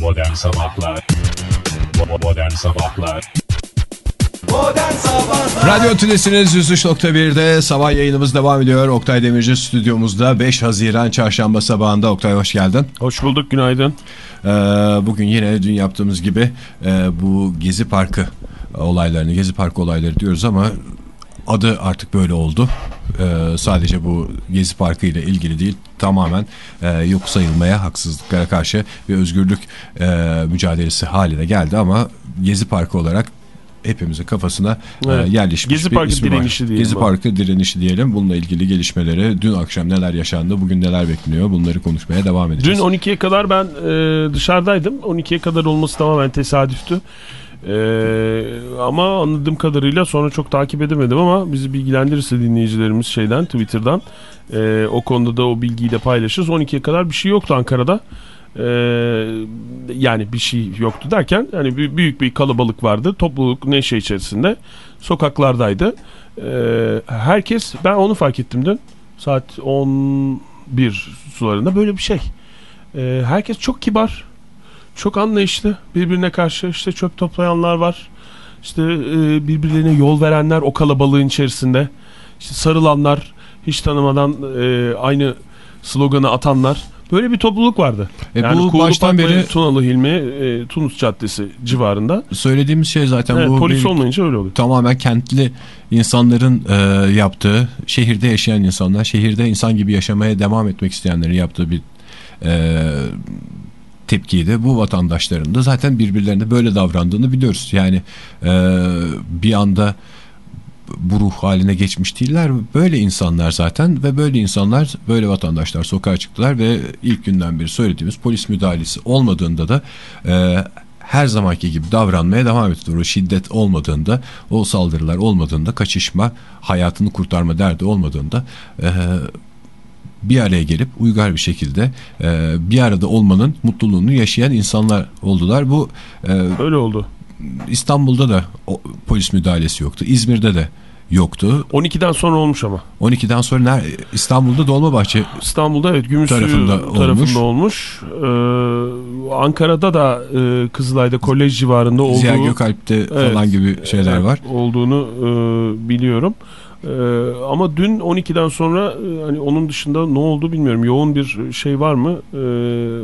Modern Sabahlar Modern Sabahlar Modern Sabahlar Radyo Tülesi'niz 103.1'de sabah yayınımız devam ediyor. Oktay Demirci stüdyomuzda 5 Haziran çarşamba sabahında. Oktay hoş geldin. Hoş bulduk günaydın. Ee, bugün yine dün yaptığımız gibi e, bu Gezi Parkı olaylarını, Gezi Parkı olayları diyoruz ama adı artık böyle oldu. Ee, sadece bu Gezi Parkı ile ilgili değil tamamen e, yok sayılmaya haksızlıklara karşı bir özgürlük e, mücadelesi haline geldi ama Gezi Parkı olarak hepimizin kafasına Evet. e, yerleşmiş Gezi bir Parkı ismi var. direnişi diyelim Gezi abi. Parkı direnişi diyelim. Bununla ilgili gelişmeleri dün akşam neler yaşandı, bugün neler bekleniyor bunları konuşmaya devam Dün edeceğiz. 12'ye kadar ben e, dışarıdaydım. 12'ye kadar olması tamamen tesadüftü. E, ama anladığım kadarıyla sonra çok takip edemedim ama bizi bilgilendirirse dinleyicilerimiz şeyden Twitter'dan e, o konuda da o bilgiyi de paylaşırız. 12'ye kadar bir şey yoktu Ankara'da. E, yani bir şey yoktu derken bir- büyük bir kalabalık vardı. Topluluk neşe içerisinde sokaklardaydı. E, herkes ben onu fark ettim dün. Saat 11 sularında böyle bir şey. Ee, herkes çok kibar, çok anlayışlı birbirine karşı işte çöp toplayanlar var. İşte e, birbirlerine yol verenler o kalabalığın içerisinde. İşte sarılanlar, hiç tanımadan e, aynı sloganı atanlar. Böyle bir topluluk vardı. E, yani bu Kuğulu baştan Park beri- Tunalı Hilmi, e, Tunus Caddesi civarında. Söylediğimiz şey zaten Evet, bu polis bir- olmayınca öyle oluyor. tamamen kentli insanların e, yaptığı, şehirde yaşayan insanlar, şehirde insan gibi yaşamaya devam etmek isteyenlerin yaptığı bir e, tepkiydi. Bu vatandaşların da zaten birbirlerine böyle davrandığını biliyoruz. Yani e, bir anda bu ruh haline geçmiş değiller. Böyle insanlar zaten ve böyle insanlar, böyle vatandaşlar sokağa çıktılar ve ilk günden beri söylediğimiz polis müdahalesi olmadığında da e, her zamanki gibi davranmaya devam ettiler. O şiddet olmadığında, o saldırılar olmadığında, kaçışma, hayatını kurtarma derdi olmadığında e, bir araya gelip uygar bir şekilde e, bir arada olmanın mutluluğunu yaşayan insanlar oldular. Bu e, Öyle oldu. İstanbul'da da o, polis müdahalesi yoktu. İzmir'de de yoktu. 12'den sonra olmuş ama. 12'den sonra ner- İstanbul'da Dolmabahçe İstanbul'da evet Gümüşsuyu Tarafında tarafında, olmuş. olmuş. Ee, Ankara'da da e, Kızılay'da kolej civarında olduğu Ziya Gökalp'te Evet. falan gibi şeyler var. Olduğunu e, biliyorum. E, ama dün 12'den sonra e, hani onun dışında ne oldu bilmiyorum. Yoğun bir şey var mı? E,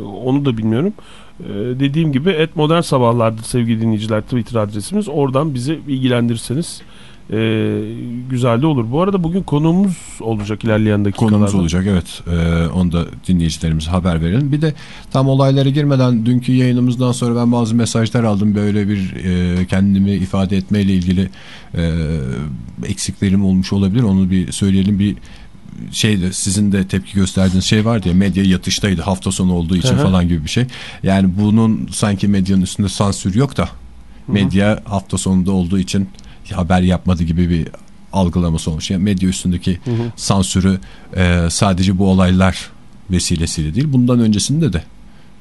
onu da bilmiyorum. E, dediğim gibi et modern sabahlardı sevgili dinleyiciler Twitter adresimiz. Oradan bizi bilgilendirirseniz e, güzel de olur. Bu arada bugün konuğumuz olacak ilerleyen dakikalarda. Konumuz olacak evet. Ee, onu da dinleyicilerimize haber verelim. Bir de tam olaylara girmeden dünkü yayınımızdan sonra ben bazı mesajlar aldım. Böyle bir e, kendimi ifade etmeyle ilgili e, eksiklerim olmuş olabilir. Onu bir söyleyelim. Bir şeyde sizin de tepki gösterdiğiniz şey vardı ya medya yatıştaydı hafta sonu olduğu için Hı hı. falan gibi bir şey. Yani bunun sanki medyanın üstünde sansür yok da medya hafta sonunda olduğu için haber yapmadı gibi bir algılaması olmuş. Yani medya üstündeki sansürü e, sadece bu olaylar vesilesiyle değil bundan öncesinde de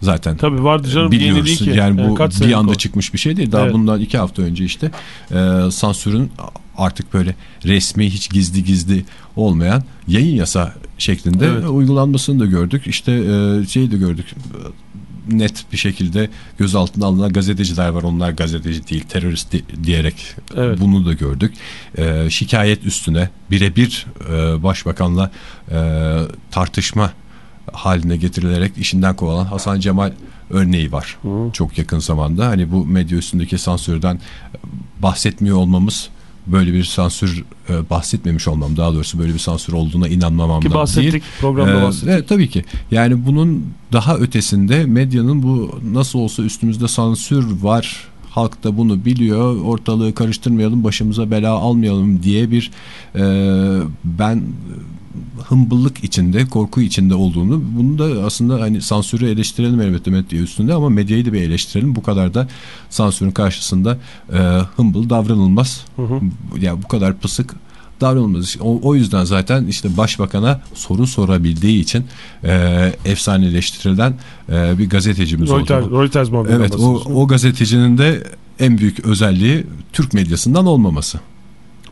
zaten Tabii vardı canım. Değil ki. Yani bu kaç bir anda o? çıkmış bir şey değil. Daha Evet. bundan iki hafta önce işte e, sansürün artık böyle resmi hiç gizli gizli olmayan yayın yasa şeklinde Evet. uygulanmasını da gördük. İşte e, şeyi de gördük net bir şekilde gözaltına alınan gazeteciler var. Onlar gazeteci değil terörist di- diyerek Evet. bunu da gördük. E, şikayet üstüne birebir e, başbakanla e, tartışma haline getirilerek işinden kovalan Hasan Cemal örneği var. Hı. Çok yakın zamanda hani bu medya üstündeki sansürden bahsetmiyor olmamız böyle bir sansür e, bahsetmemiş olmam daha doğrusu böyle bir sansür olduğuna inanmamamdan Ki bahsettik. değil. Programda Ee, bahsettik. evet, tabii ki. Yani bunun daha ötesinde medyanın bu nasıl olsa üstümüzde sansür var. Halk da bunu biliyor. Ortalığı karıştırmayalım, başımıza bela almayalım diye bir e, ben hımbıllık içinde, korku içinde olduğunu, bunu da aslında hani sansürü eleştirelim elbette medya üstünde ama medyayı da bir eleştirelim. Bu kadar da sansürün karşısında e, hımbıl davranılmaz. Hı hı. Ya bu kadar pısık davranılmaz. O, o yüzden zaten işte başbakana soru sorabildiği için e, efsaneleştirilen e, bir gazetecimiz Reuters, oldu. Reuters Evet o, o gazetecinin de en büyük özelliği Türk medyasından olmaması.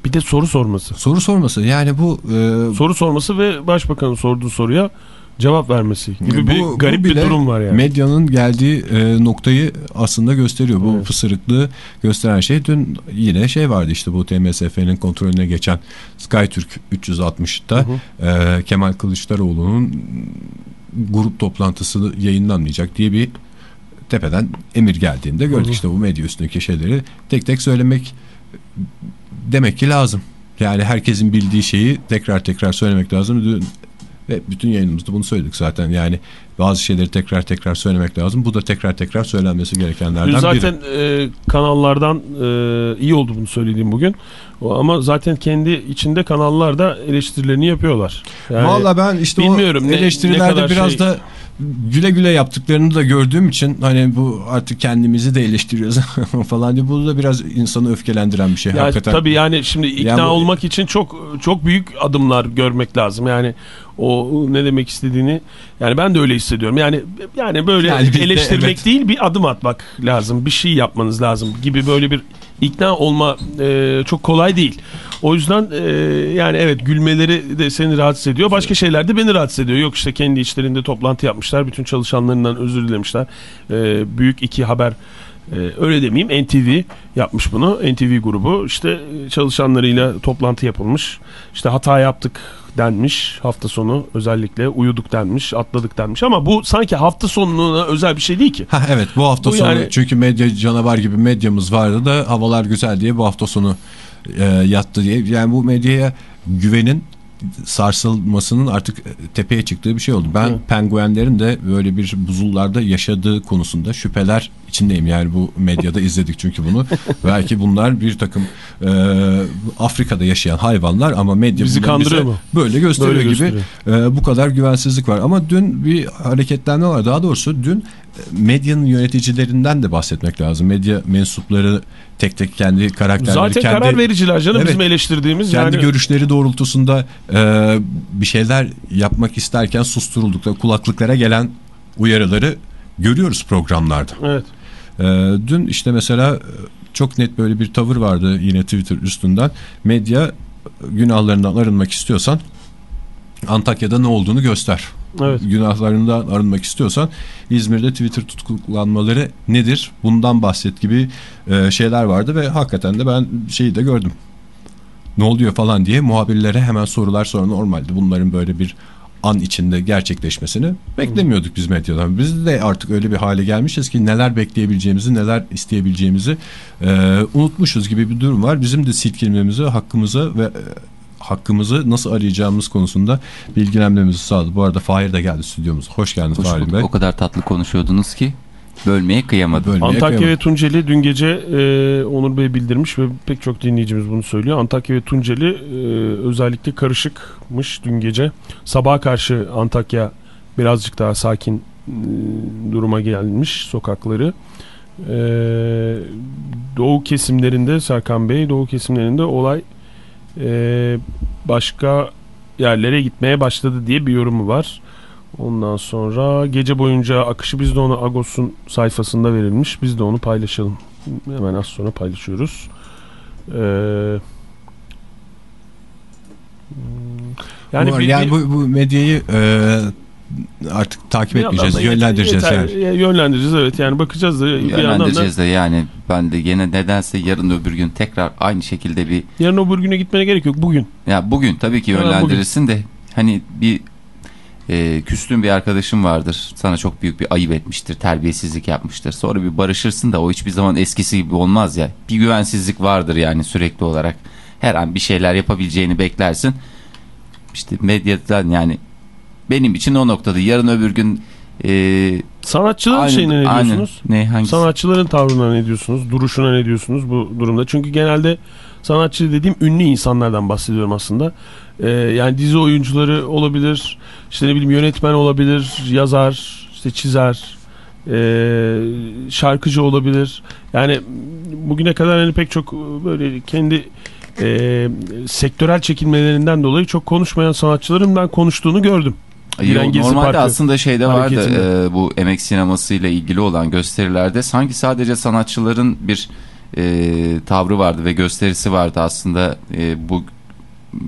Bir de soru sorması. Soru sorması yani bu e, Soru sorması ve başbakanın sorduğu soruya cevap vermesi gibi bir Bu- garip bu bir durum var yani. Medyanın geldiği e, noktayı aslında gösteriyor. Bu Evet. pısırıklığı gösteren şey dün yine şey vardı işte bu TMSF'nin kontrolüne geçen SkyTürk 360'ta e, Kemal Kılıçdaroğlu'nun grup toplantısı yayınlanmayacak diye bir tepeden emir geldiğinde gördük işte bu medya üstündeki şeyleri tek tek söylemek demek ki lazım. Yani herkesin bildiği şeyi tekrar tekrar söylemek lazım. Ve bütün yayınımızda bunu söyledik zaten. Yani bazı şeyleri tekrar tekrar söylemek lazım. Bu da tekrar tekrar söylenmesi gerekenlerden Dün zaten biri. e, kanallardan e, iyi oldu bunu söylediğim bugün. Ama zaten kendi içinde kanallar da eleştirilerini yapıyorlar. Yani, Vallahi ben işte bilmiyorum o ne- ne eleştirilerde kadar biraz şey- da güle güle yaptıklarını da gördüğüm için hani bu artık kendimizi de eleştiriyoruz falan diye bu da biraz insanı öfkelendiren bir şey Ya hakikaten. tabii yani şimdi ikna Yani olmak için çok çok büyük adımlar görmek lazım. Yani o ne demek istediğini yani ben de öyle hissediyorum. Yani yani böyle Yani de eleştirmek evet. değil bir adım atmak lazım. Bir şey yapmanız lazım gibi böyle bir ikna olma e, çok kolay değil. O yüzden e, yani evet gülmeleri de seni rahatsız ediyor. Başka şeyler de beni rahatsız ediyor. Yok işte kendi içlerinde toplantı yapmışlar. Bütün çalışanlarından özür dilemişler. E, büyük iki haber ee, öyle demeyeyim NTV yapmış bunu. NTV grubu işte e, çalışanlarıyla toplantı yapılmış. İşte hata yaptık denmiş hafta sonu özellikle uyuduk denmiş atladık denmiş ama bu sanki hafta sonuna özel bir şey değil ki. Ha evet bu hafta Bu sonu yani- çünkü medya canavar gibi medyamız vardı da havalar güzel diye bu hafta sonu e, yattı diye. Yani bu medyaya güvenin sarsılmasının artık tepeye çıktığı bir şey oldu. Ben Evet. penguenlerin de böyle bir buzullarda yaşadığı konusunda şüpheler içindeyim. Yani bu medyada izledik çünkü bunu. Belki bunlar bir takım e, Afrika'da yaşayan hayvanlar ama medya Bizi bunları bize kandırıyor mu? Böyle gösteriyor Böyle gibi gösteriyor. e, bu kadar güvensizlik var. Ama dün bir hareketlenme var. Daha doğrusu dün e, medyanın yöneticilerinden de bahsetmek lazım. Medya mensupları tek tek kendi karakterleri, Zaten kendi, karar vericiler canım Evet. bizim eleştirdiğimiz kendi yani. görüşleri doğrultusunda e, bir şeyler yapmak isterken susturuldukları kulaklıklara gelen uyarıları görüyoruz programlarda. Evet. E, dün işte mesela e, çok net böyle bir tavır vardı yine Twitter üstünden. Medya günahlarından arınmak istiyorsan Antakya'da ne olduğunu göster. Evet. Günahlarından arınmak istiyorsan İzmir'de Twitter tutuklanmaları nedir? Bundan bahset gibi e, şeyler vardı ve hakikaten de ben şeyi de gördüm. Ne oluyor falan diye muhabirlere hemen sorular sonra normalde bunların böyle bir an içinde gerçekleşmesini beklemiyorduk biz medyadan. Biz de artık öyle bir hale gelmişiz ki neler bekleyebileceğimizi, neler isteyebileceğimizi e, unutmuşuz gibi bir durum var. Bizim de silkelememizi, hakkımızı ve e, hakkımızı nasıl arayacağımız konusunda bilgilenmemizi sağladı. Bu arada Fahir de geldi stüdyomuza. Hoş geldiniz Hoş Fahir bulduk. Bey. O kadar tatlı konuşuyordunuz ki bölmeye kıyamadım. Bölmeye Antakya kıyamam. ve Tunceli dün gece e, Onur Bey bildirmiş ve pek çok dinleyicimiz bunu söylüyor. Antakya ve Tunceli e, özellikle karışıkmış dün gece. Sabaha karşı Antakya birazcık daha sakin e, duruma gelmiş sokakları. E, doğu kesimlerinde Serkan Bey, doğu kesimlerinde olay e, başka yerlere gitmeye başladı diye bir yorumu var. Ondan sonra gece boyunca akışı biz de onu Agos'un sayfasında verilmiş. Biz de onu paylaşalım. Hemen az sonra paylaşıyoruz. Ee, hmm, yani bu, yani bu, bu medyayı e, artık takip bir etmeyeceğiz, yönlendireceğiz. yeter- yani. Yönlendireceğiz evet yani bakacağız da bir yandan da Yönlendireceğiz de yani ben de gene nedense yarın öbür gün tekrar aynı şekilde bir yarın öbür güne gitmene gerek yok bugün. ya bugün tabii ki yönlendirirsin de hani bir e, küstüğün bir arkadaşın vardır sana çok büyük bir ayıp etmiştir terbiyesizlik yapmıştır sonra bir barışırsın da o hiçbir zaman eskisi gibi olmaz ya bir güvensizlik vardır yani sürekli olarak her an bir şeyler yapabileceğini beklersin işte medyadan yani benim için o noktada yarın öbür gün e, Sanatçıların Aynen, şeyine ne diyorsunuz? Ne hangisi? Sanatçıların tavrına ne diyorsunuz? Duruşuna ne diyorsunuz bu durumda? Çünkü genelde sanatçı dediğim ünlü insanlardan bahsediyorum aslında. Ee, yani dizi oyuncuları olabilir, işte ne bileyim yönetmen olabilir, yazar, işte çizer, ee, şarkıcı olabilir. Yani bugüne kadar hani pek çok böyle kendi ee, sektörel çekilmelerinden dolayı çok konuşmayan sanatçıların ben konuştuğunu gördüm. Yo, normalde Parkı aslında şeyde vardı hareketinde. e, bu emek sinemasıyla ilgili olan gösterilerde sanki sadece sanatçıların bir e, tavrı vardı ve gösterisi vardı aslında e, bu e,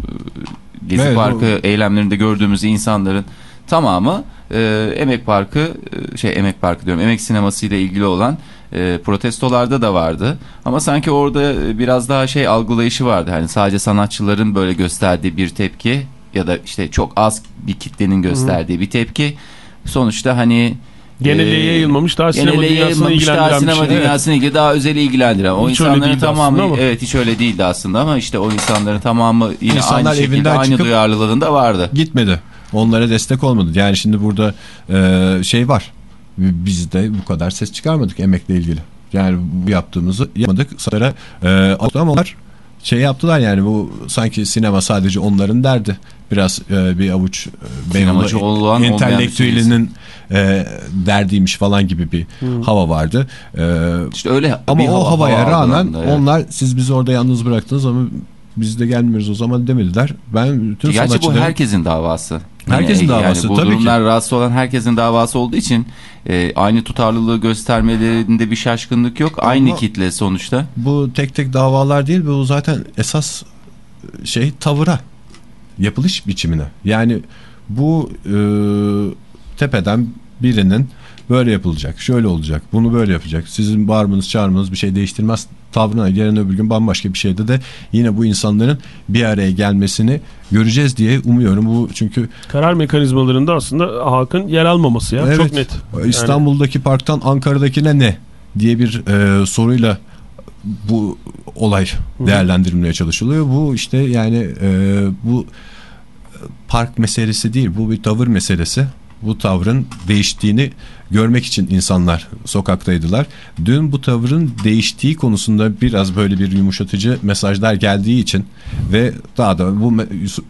Gezi Evet, Parkı o- eylemlerinde gördüğümüz insanların tamamı e, Emek Parkı e, şey Emek Parkı diyorum Emek Sineması ile ilgili olan e, protestolarda da vardı. Ama sanki orada e, biraz daha şey algılayışı vardı. Hani sadece sanatçıların böyle gösterdiği bir tepki ya da işte çok az bir kitlenin gösterdiği bir tepki. Sonuçta hani Genele e, yayılmamış daha sinema dünyasını daha ilgilendiren bir sinema şey. dünyasını ilgili daha özel ilgilendiren. O Hiç insanların tamamı evet hiç öyle değildi aslında ama işte o insanların tamamı yine İnsanlar aynı şekilde aynı duyarlılığında vardı. Gitmedi. Onlara destek olmadı. Yani şimdi burada e, şey var. Biz de bu kadar ses çıkarmadık emekle ilgili. Yani bu yaptığımızı yapmadık. Sonra e, ama onlar şey yaptılar yani bu sanki sinema sadece onların derdi. Biraz e, bir avuç e, Sinemacı olan, entelektüelinin e, derdiymiş falan gibi bir hava vardı. E, İşte öyle ama bir o hava- havaya hava rağmen evet. onlar siz bizi orada yalnız bıraktınız ama biz de gelmiyoruz o zaman demediler. Ben bütün Gerçi bu herkesin davası. Herkesin davası, bu tabii ki. durumlar rahatsız olan herkesin davası olduğu için e, aynı tutarlılığı göstermelerinde bir şaşkınlık yok. Aynı Ama- kitle sonuçta. bu tek tek davalar değil bu zaten esas şey tavıra yapılış biçimine yani bu e, tepeden birinin böyle yapılacak şöyle olacak bunu böyle yapacak sizin bağırmanız çağırmanız bir şey değiştirmez tavrına yarın öbür gün bambaşka bir şeyde de yine bu insanların bir araya gelmesini göreceğiz diye umuyorum bu çünkü Karar mekanizmalarında aslında halkın yer almaması ya. Evet. Çok net. İstanbul'daki parktan Ankara'dakine ne diye bir e, soruyla bu olay değerlendirilmeye çalışılıyor. Bu işte yani e, bu park meselesi değil bu bir tavır meselesi. Bu tavrın değiştiğini görmek için insanlar sokaktaydılar. Dün bu tavrın değiştiği konusunda biraz böyle bir yumuşatıcı mesajlar geldiği için ve daha da bu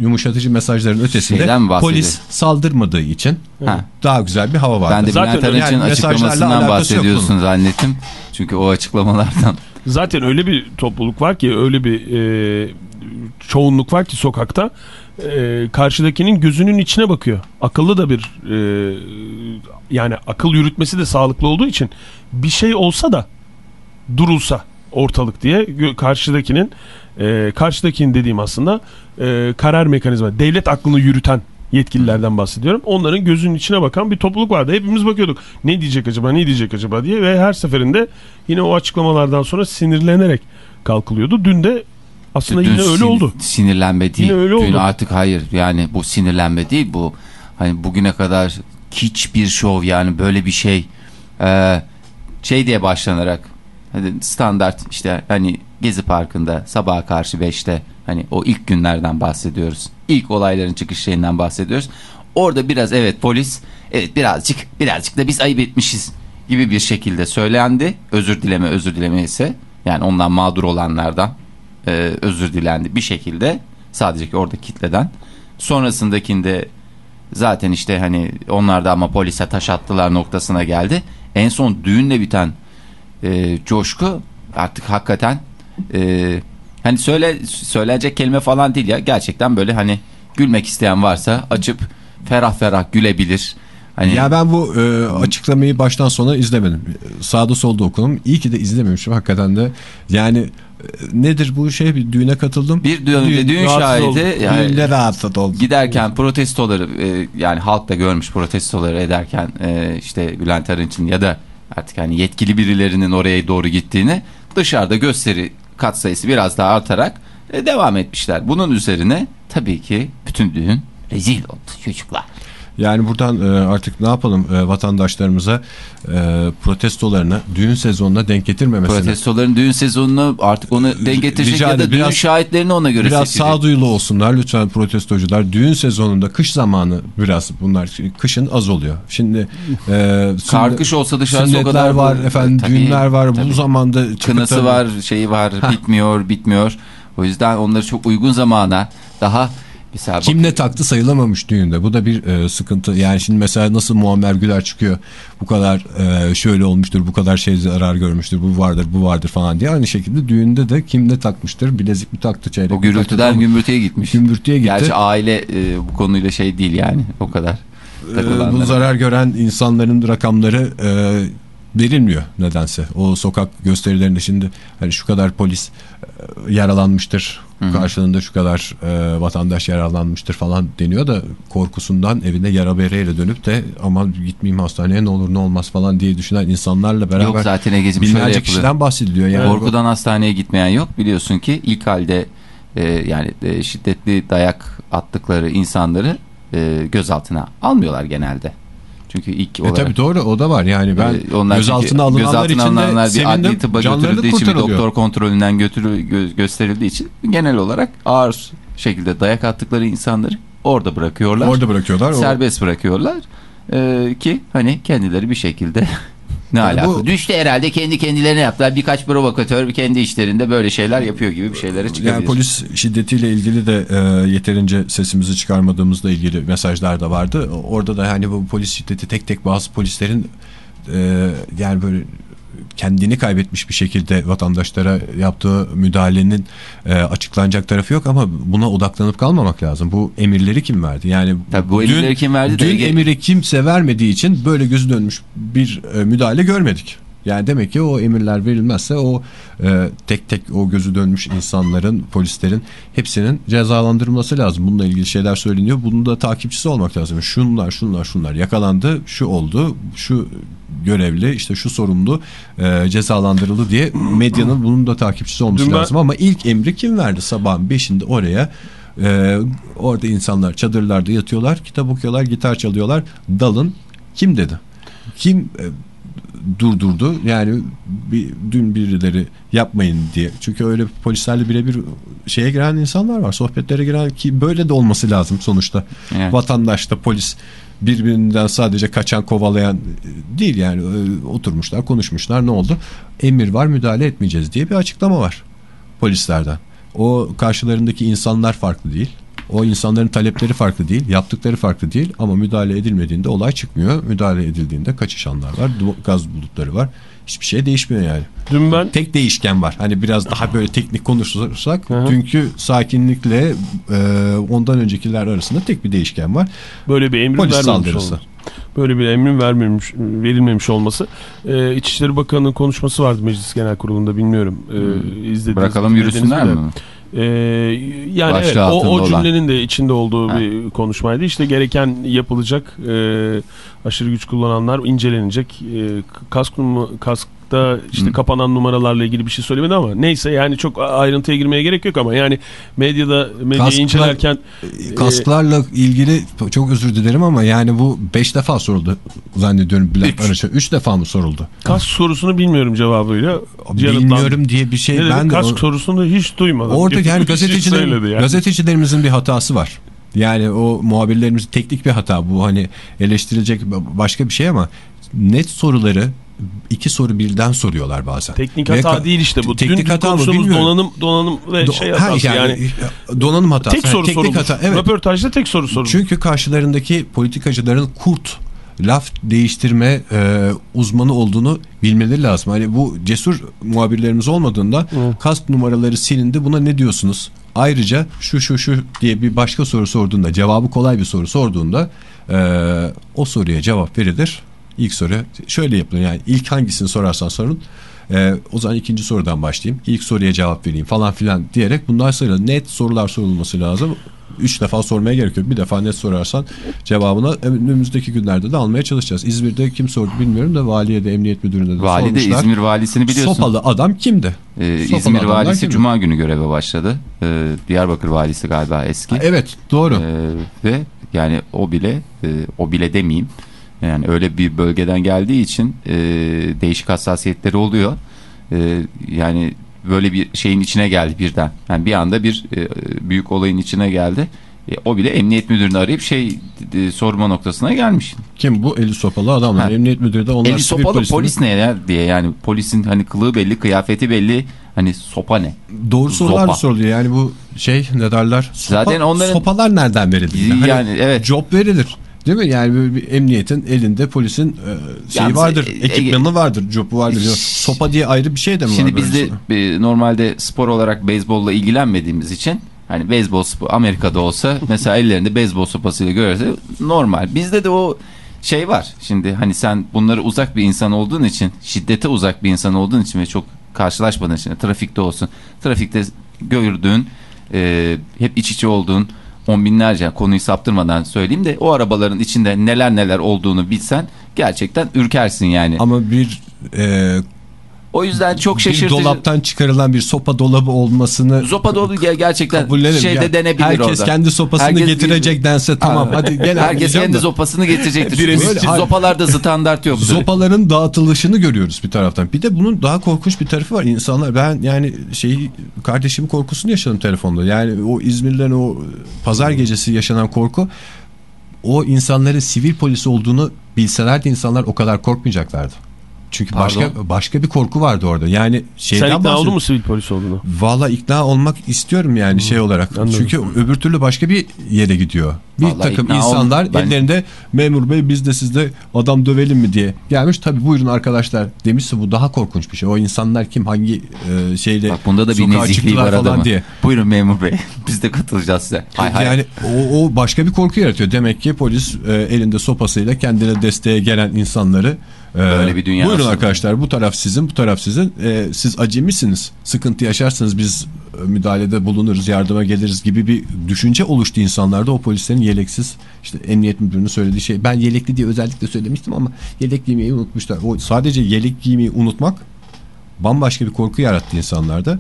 yumuşatıcı mesajların ötesinde polis saldırmadığı için Ha. daha güzel bir hava vardı. Ben de Zaten Bülent Arınç'ın yani açıklamasından bahsediyorsun zannettim. Çünkü o açıklamalardan. Zaten öyle bir topluluk var ki öyle bir e, çoğunluk var ki sokakta e, karşıdakinin gözünün içine bakıyor. Akıllı da bir e, yani akıl yürütmesi de sağlıklı olduğu için bir şey olsa da durulsa ortalık diye karşıdakinin e, karşıdakinin dediğim aslında e, karar mekanizma devlet aklını yürüten yetkililerden bahsediyorum. Onların gözünün içine bakan bir topluluk vardı. Hepimiz bakıyorduk. Ne diyecek acaba, ne diyecek acaba diye ve her seferinde yine o açıklamalardan sonra sinirlenerek kalkılıyordu. Dün de aslında Dün yine öyle oldu. Sinirlenme değil. Yine öyle Dün oldu. artık hayır yani bu sinirlenme değil bu. Hani bugüne kadar hiçbir şov yani böyle bir şey e, şey diye başlanarak hadi standart işte hani Gezi Parkı'nda sabaha karşı 5'te hani o ilk günlerden bahsediyoruz. İlk olayların çıkış şeyinden bahsediyoruz. Orada biraz evet polis evet birazcık birazcık da biz ayıp etmişiz gibi bir şekilde söylendi. Özür dileme özür dileme ise yani ondan mağdur olanlardan e, özür dilendi bir şekilde sadece ki orada kitleden. Sonrasındakinde zaten işte hani onlar da ama polise taş attılar noktasına geldi. En son düğünle biten e, coşku artık hakikaten e, hani söyle söylenecek kelime falan değil ya gerçekten böyle hani gülmek isteyen varsa açıp ferah ferah gülebilir. Hani Ya ben bu e, açıklamayı baştan sona izlemedim. Sağda solda okudum. İyi ki de izlememişim hakikaten de. Yani e, nedir bu şey bir düğüne katıldım. bir düğün, Düğün- düğün şahidi yani Düğünde rahatsız oldum. giderken protestoları e, yani halk da görmüş protestoları ederken e, işte Bülent Arınç'ın ya da artık hani yetkili birilerinin oraya doğru gittiğini dışarıda gösteri katsayısı biraz daha artarak e, devam etmişler. Bunun üzerine tabii ki bütün düğün rezil oldu çocuklar. Yani buradan e, artık ne yapalım e, vatandaşlarımıza e, protestolarını düğün sezonuna denk getirmemesini. Protestoların düğün sezonunu artık onu denk getirecek Rica ya da düğün biraz- şahitlerini ona göre Biraz seçecek. sağduyulu olsunlar lütfen protestocular. Düğün sezonunda kış zamanı biraz bunlar kışın az oluyor. Şimdi e, Karkış olsa dışarısı o kadar var efendim Tabii, düğünler var tabii. bu zamanda kınası da- var, şeyi var, bitmiyor, bitmiyor. O yüzden onları çok uygun zamana daha mesela Kim ne taktı sayılamamış düğünde. Bu da bir e, sıkıntı. Yani şimdi mesela nasıl Muammer Güler çıkıyor. Bu kadar e, şöyle olmuştur, bu kadar şey zarar görmüştür, bu vardır, bu vardır falan diye. Aynı şekilde düğünde de kim ne takmıştır? Bilezik mi taktı, çeyrek o taktı? gürültüden Ama gümbürtüye gitmiş. gümbürtüye gitti. Gerçi aile e, bu konuyla şey değil yani o kadar. E, bu zarar gören insanların rakamları e, verilmiyor nedense. O sokak gösterilerinde şimdi hani şu kadar polis e, yaralanmıştır, karşılığında şu kadar e, vatandaş yaralanmıştır falan deniyor da korkusundan evine yara bereyle dönüp de aman gitmeyeyim hastaneye ne olur ne olmaz falan diye düşünen insanlarla beraber Yok zaten Ege'cim şöyle yapılıyor. kişiden bahsediliyor. Yani Korkudan hastaneye gitmeyen yok. Biliyorsun ki ilk halde e, yani e, şiddetli dayak attıkları insanları e, gözaltına almıyorlar genelde. Çünkü ilk E olarak tabi doğru o da var yani ben e, onlar gözaltına alınanlar için alınanlar de bir adli sevindim tıbba canlarını götürüldüğü için bir doktor kontrolünden götürü, gö- gösterildiği için genel olarak ağır şekilde dayak attıkları insanları orada bırakıyorlar. Orada bırakıyorlar. O- serbest bırakıyorlar Ee, ki hani kendileri bir şekilde ne Yani alaka? bu- Düştü herhalde kendi kendilerine yaptılar. Birkaç provokatör kendi işlerinde böyle şeyler yapıyor gibi bir şeylere çıkabilir. Yani polis şiddetiyle ilgili de e, yeterince sesimizi çıkarmadığımızla ilgili mesajlar da vardı. Orada da hani bu polis şiddeti tek tek bazı polislerin e, yani böyle kendini kaybetmiş bir şekilde vatandaşlara yaptığı müdahalenin e, açıklanacak tarafı yok ama buna odaklanıp kalmamak lazım. Bu emirleri kim verdi? Yani Tabii bu emirleri kim verdi de Dün Ege- emiri kimse vermediği için böyle gözü dönmüş bir e, müdahale görmedik. Yani demek ki o emirler verilmezse o e, tek tek o gözü dönmüş insanların, polislerin hepsinin cezalandırılması lazım. Bununla ilgili şeyler söyleniyor. Bunun da takipçisi olmak lazım. Şunlar, şunlar, şunlar yakalandı, şu oldu, şu görevli, işte şu sorumlu e, cezalandırıldı diye medyanın bunun da takipçisi olması Dün ben- lazım. Ama ilk emri kim verdi sabahın 5'inde oraya? e, orada insanlar çadırlarda yatıyorlar, kitap okuyorlar, gitar çalıyorlar. Dalın kim dedi? Kim e, durdurdu? Yani bir, dün birileri yapmayın diye. Çünkü öyle polislerle birebir şeye giren insanlar var. Sohbetlere giren ki böyle de olması lazım sonuçta. Evet. Vatandaşta polis birbirinden sadece kaçan kovalayan e, değil yani E, oturmuşlar konuşmuşlar ne oldu? Emir var müdahale etmeyeceğiz diye bir açıklama var polislerden. O karşılarındaki insanlar farklı değil. O insanların talepleri farklı değil, yaptıkları farklı değil ama müdahale edilmediğinde olay çıkmıyor. Müdahale edildiğinde kaçışanlar var, gaz bulutları var. Hiçbir şey değişmiyor yani. Dün ben Tek değişken var. Hani biraz daha böyle teknik konuşursak Hı hı. dünkü sakinlikle e, ondan öncekiler arasında tek bir değişken var. böyle bir emrin Polis vermemiş saldırısı. Böyle bir emrin vermemiş, verilmemiş olması. Ee, İçişleri Bakanı'nın konuşması vardı Meclis Genel Kurulu'nda bilmiyorum. Ee, izlediniz, Bırakalım yürüsünler mi? Ee, yani evet, o, o olan. cümlenin de içinde olduğu Ha. bir konuşmaydı. İşte gereken yapılacak e, aşırı güç kullananlar incelenecek. E, kask numu- kaskta işte Hı. kapanan numaralarla ilgili bir şey söylemedi ama neyse yani çok ayrıntıya girmeye gerek yok ama yani medyada medyayı Kasklar- incelerken E, Kasklarla ilgili çok özür dilerim ama yani bu 5 defa soruldu zannediyorum Bülent. Arınç'a. 3 defa mı soruldu? kask sorusunu bilmiyorum cevabıyla. Bilmiyorum diye bir şey Ne ben de kask o- sorusunu hiç duymadım. orada yani şey gazetecilerin, söyledi yani. gazetecilerimizin bir hatası var. Yani o muhabirlerimizin teknik bir hata bu hani eleştirilecek başka bir şey ama net soruları iki soru birden soruyorlar bazen. Teknik Ve hata ka- değil işte bu. Teknik Dün hata mı bilmiyorum. donanım, donanım ve Do- şey ha, hatası yani. yani, donanım hatası. Tek soru teknik sorulur. hata. Evet. Röportajda tek soru sorulur. Çünkü karşılarındaki politikacıların kurt laf değiştirme e, uzmanı olduğunu bilmeleri lazım. Hani bu cesur muhabirlerimiz olmadığında kask numaraları silindi buna ne diyorsunuz? Ayrıca şu şu şu diye bir başka soru sorduğunda cevabı kolay bir soru sorduğunda e, o soruya cevap verilir. İlk soru şöyle yapılır yani ilk hangisini sorarsan sorun e, o zaman ikinci sorudan başlayayım. İlk soruya cevap vereyim falan filan diyerek bundan sonra net sorular sorulması lazım. Üç defa sormaya gerek yok. Bir defa net sorarsan cevabını önümüzdeki günlerde de almaya çalışacağız. İzmir'de kim sordu bilmiyorum da valiye de emniyet müdürüne de Vali de sormuşlar. İzmir valisini biliyorsun. Sopalı adam kimdi? Ee, Sopalı İzmir valisi kimdi? Cuma günü göreve başladı. Ee, Diyarbakır valisi galiba eski. Evet doğru. Ee, ve yani o bile e, o bile demeyeyim. Yani öyle bir bölgeden geldiği için e, değişik hassasiyetleri oluyor. E, yani böyle bir şeyin içine geldi birden. Yani bir anda bir e, büyük olayın içine geldi. E, o bile emniyet müdürünü arayıp şey e, sorma noktasına gelmiş. Kim bu? Eli sopalı adamlar. Ha. Emniyet müdürü de onlar Eli sopalı polis polis ne ya diye yani polisin hani kılığı belli, kıyafeti belli. Hani sopa ne? Doğru sorular Sopa. soruluyor? Yani bu şey ne derler? Sopa, Zaten onların- Sopalar nereden verilir? Hani Yani evet. Job verilir. Değil mi? Yani bir emniyetin elinde polisin e, şeyi Yalnız, vardır. e, ekipmanı vardır. Jobu vardır. Sopa diye ayrı bir şey de mi var? Şimdi biz de e, normalde spor olarak beyzbolla ilgilenmediğimiz için hani beyzbol Amerika'da olsa mesela ellerinde beyzbol sopasıyla görürse normal. Bizde de o şey var. Şimdi hani sen bunları uzak bir insan olduğun için, şiddete uzak bir insan olduğun için ve çok karşılaşmadığın için trafikte olsun. Trafikte gördüğün e, hep iç içe olduğun on binlerce konuyu saptırmadan söyleyeyim de o arabaların içinde neler neler olduğunu bilsen gerçekten ürkersin yani. Ama bir e, O yüzden çok bir şaşırtıcı. dolaptan çıkarılan bir sopa dolabı olmasını Zopa dolu ge- gerçekten şeyde Yani denebilir herkes orada. kendi sopasını Herkes getirecek dense tamam hadi gel Herkes kendi da. sopasını getirecektir. Hayır. Zopalarda standart yok. Zopaların dağıtılışını görüyoruz bir taraftan. Bir de bunun daha korkunç bir tarafı var. İnsanlar ben yani şeyi kardeşimin korkusunu yaşadım telefonda. Yani o İzmirlilerin o pazar gecesi yaşanan korku o insanların sivil polis olduğunu bilselerdi insanlar o kadar korkmayacaklardı. Çünkü Pardon? başka başka bir korku vardı orada. Yani şeyden Sen ikna oldun mu sivil polis olduğunu? Valla ikna olmak istiyorum yani şey olarak. anladım. Çünkü öbür türlü başka bir yere gidiyor. Bir Vallahi takım insanlar ben- ellerinde memur bey biz de sizde adam dövelim mi diye gelmiş. Tabi buyurun arkadaşlar demişse bu daha korkunç bir şey. O insanlar kim hangi e, şeyle Bak bunda da bir nezihliği var adamın. diye. Buyurun memur bey. Biz de katılacağız size. Hay hay. Yani o, o başka bir korku yaratıyor. Demek ki polis e, elinde sopasıyla kendine desteğe gelen insanları Böyle bir dünya buyurun arkadaşlar bu taraf sizin bu taraf sizin. E, siz acemisiniz sıkıntı yaşarsanız biz e, müdahalede bulunuruz yardıma geliriz gibi bir düşünce oluştu insanlarda. O polislerin yeleksiz işte emniyet müdürünün söylediği şey. Ben yelekli diye özellikle söylemiştim ama yelek giymeyi unutmuşlar. O sadece yelek giymeyi unutmak bambaşka bir korku yarattı insanlarda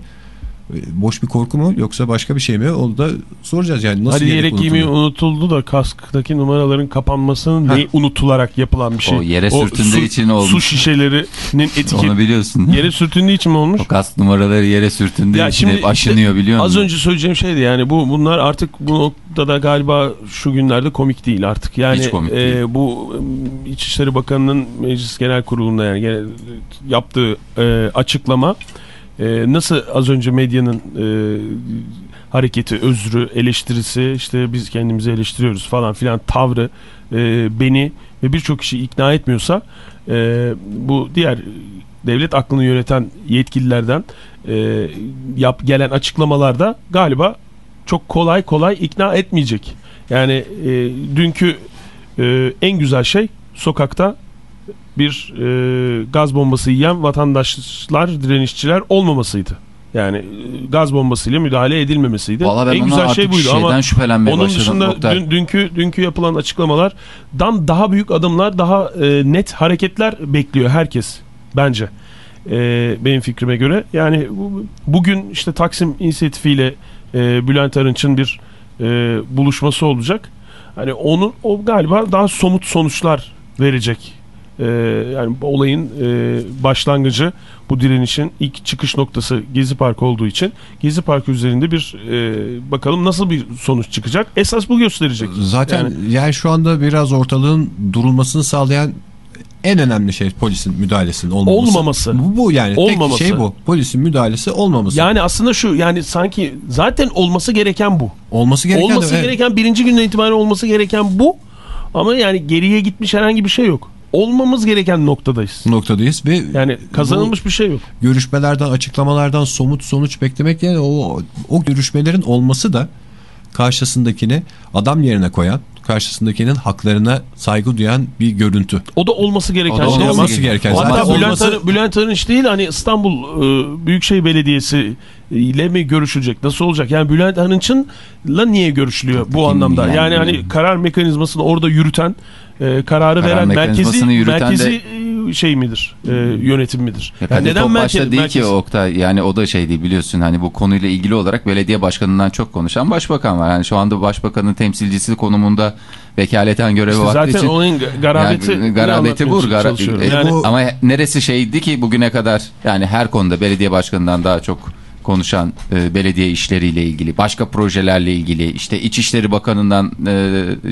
boş bir korku mu yoksa başka bir şey mi onu da soracağız yani nasıl Hadi yelek giymeyi unutuldu da kasktaki numaraların kapanmasının ne unutularak yapılan bir şey. O yere sürtündüğü su, için olmuş. Su şişelerinin etiket Onu biliyorsun. yere sürtündüğü için mi olmuş? O kask numaraları yere sürtündüğü Ya için hep aşınıyor işte biliyor musun? Az önce söyleyeceğim şeydi yani bu bunlar artık bu noktada galiba şu günlerde komik değil artık. Yani Hiç komik e, değil. bu e, İçişleri Bakanı'nın Meclis Genel Kurulu'nda yani genel, yaptığı e, açıklama e, nasıl az önce medyanın e, hareketi, özrü, eleştirisi işte biz kendimizi eleştiriyoruz falan filan tavrı e, beni ve birçok kişi ikna etmiyorsa e, bu diğer devlet aklını yöneten yetkililerden e, yap gelen açıklamalarda galiba çok kolay kolay ikna etmeyecek. Yani e, dünkü e, en güzel şey sokakta bir e, gaz bombası yiyen vatandaşlar, direnişçiler olmamasıydı. Yani e, gaz bombasıyla müdahale edilmemesiydi. Vallahi ben en güzel şey buydu ama onun dışında dün, dünkü dünkü yapılan açıklamalardan daha büyük adımlar, daha e, net hareketler bekliyor herkes bence. E, benim fikrime göre. Yani bu- bugün işte Taksim inisiyatifiyle e, Bülent Arınç'ın bir e, buluşması olacak. Hani onun o galiba daha somut sonuçlar verecek. E, yani olayın e, başlangıcı bu direnişin ilk çıkış noktası Gezi Parkı olduğu için Gezi Parkı üzerinde bir e, bakalım nasıl bir sonuç çıkacak. Esas bu gösterecek. Zaten Yani- yani, şu anda biraz ortalığın durulmasını sağlayan en önemli şey polisin müdahalesinin olmaması. Olmaması. Bu, bu yani Olmaması. tek şey bu. Polisin müdahalesi olmaması. Yani aslında şu yani sanki zaten olması gereken bu. olması gereken olması evet. gereken birinci günden itibaren olması gereken bu. Ama yani geriye gitmiş herhangi bir şey yok. Olmamız gereken noktadayız. noktadayız ve Yani kazanılmış bir şey yok. görüşmelerden, açıklamalardan somut sonuç beklemek yani o o görüşmelerin olması da karşısındakini adam yerine koyan, karşısındakinin haklarına saygı duyan bir görüntü. O da olması gereken O da şey ama. olması gereken. Hatta Zaten Bülent, olması- Bülent Arınç değil hani İstanbul e, Büyükşehir Belediyesi ile mi görüşülecek? Nasıl olacak? Yani Bülent Arınç'ınla niye görüşülüyor bu Kim anlamda? yani? Yani hani karar mekanizmasını orada yürüten, e, kararı Karar veren merkezi merkezi e, şey midir? E, yönetim midir? Ya Yani Kadir Topbaş'ta merke- değil merkez- ki Oktay yani o da şey değil biliyorsun hani bu konuyla ilgili olarak belediye başkanından çok konuşan başbakan var. Yani şu anda başbakanın temsilcisi konumunda vekaleten görevi İşte zaten için. onun ga- garabeti Yani, garabeti bu. Gara- e, Yani ama neresi şeydi ki bugüne kadar yani her konuda belediye başkanından daha çok konuşan e, belediye işleriyle ilgili, başka projelerle ilgili, işte İçişleri Bakanı'ndan e,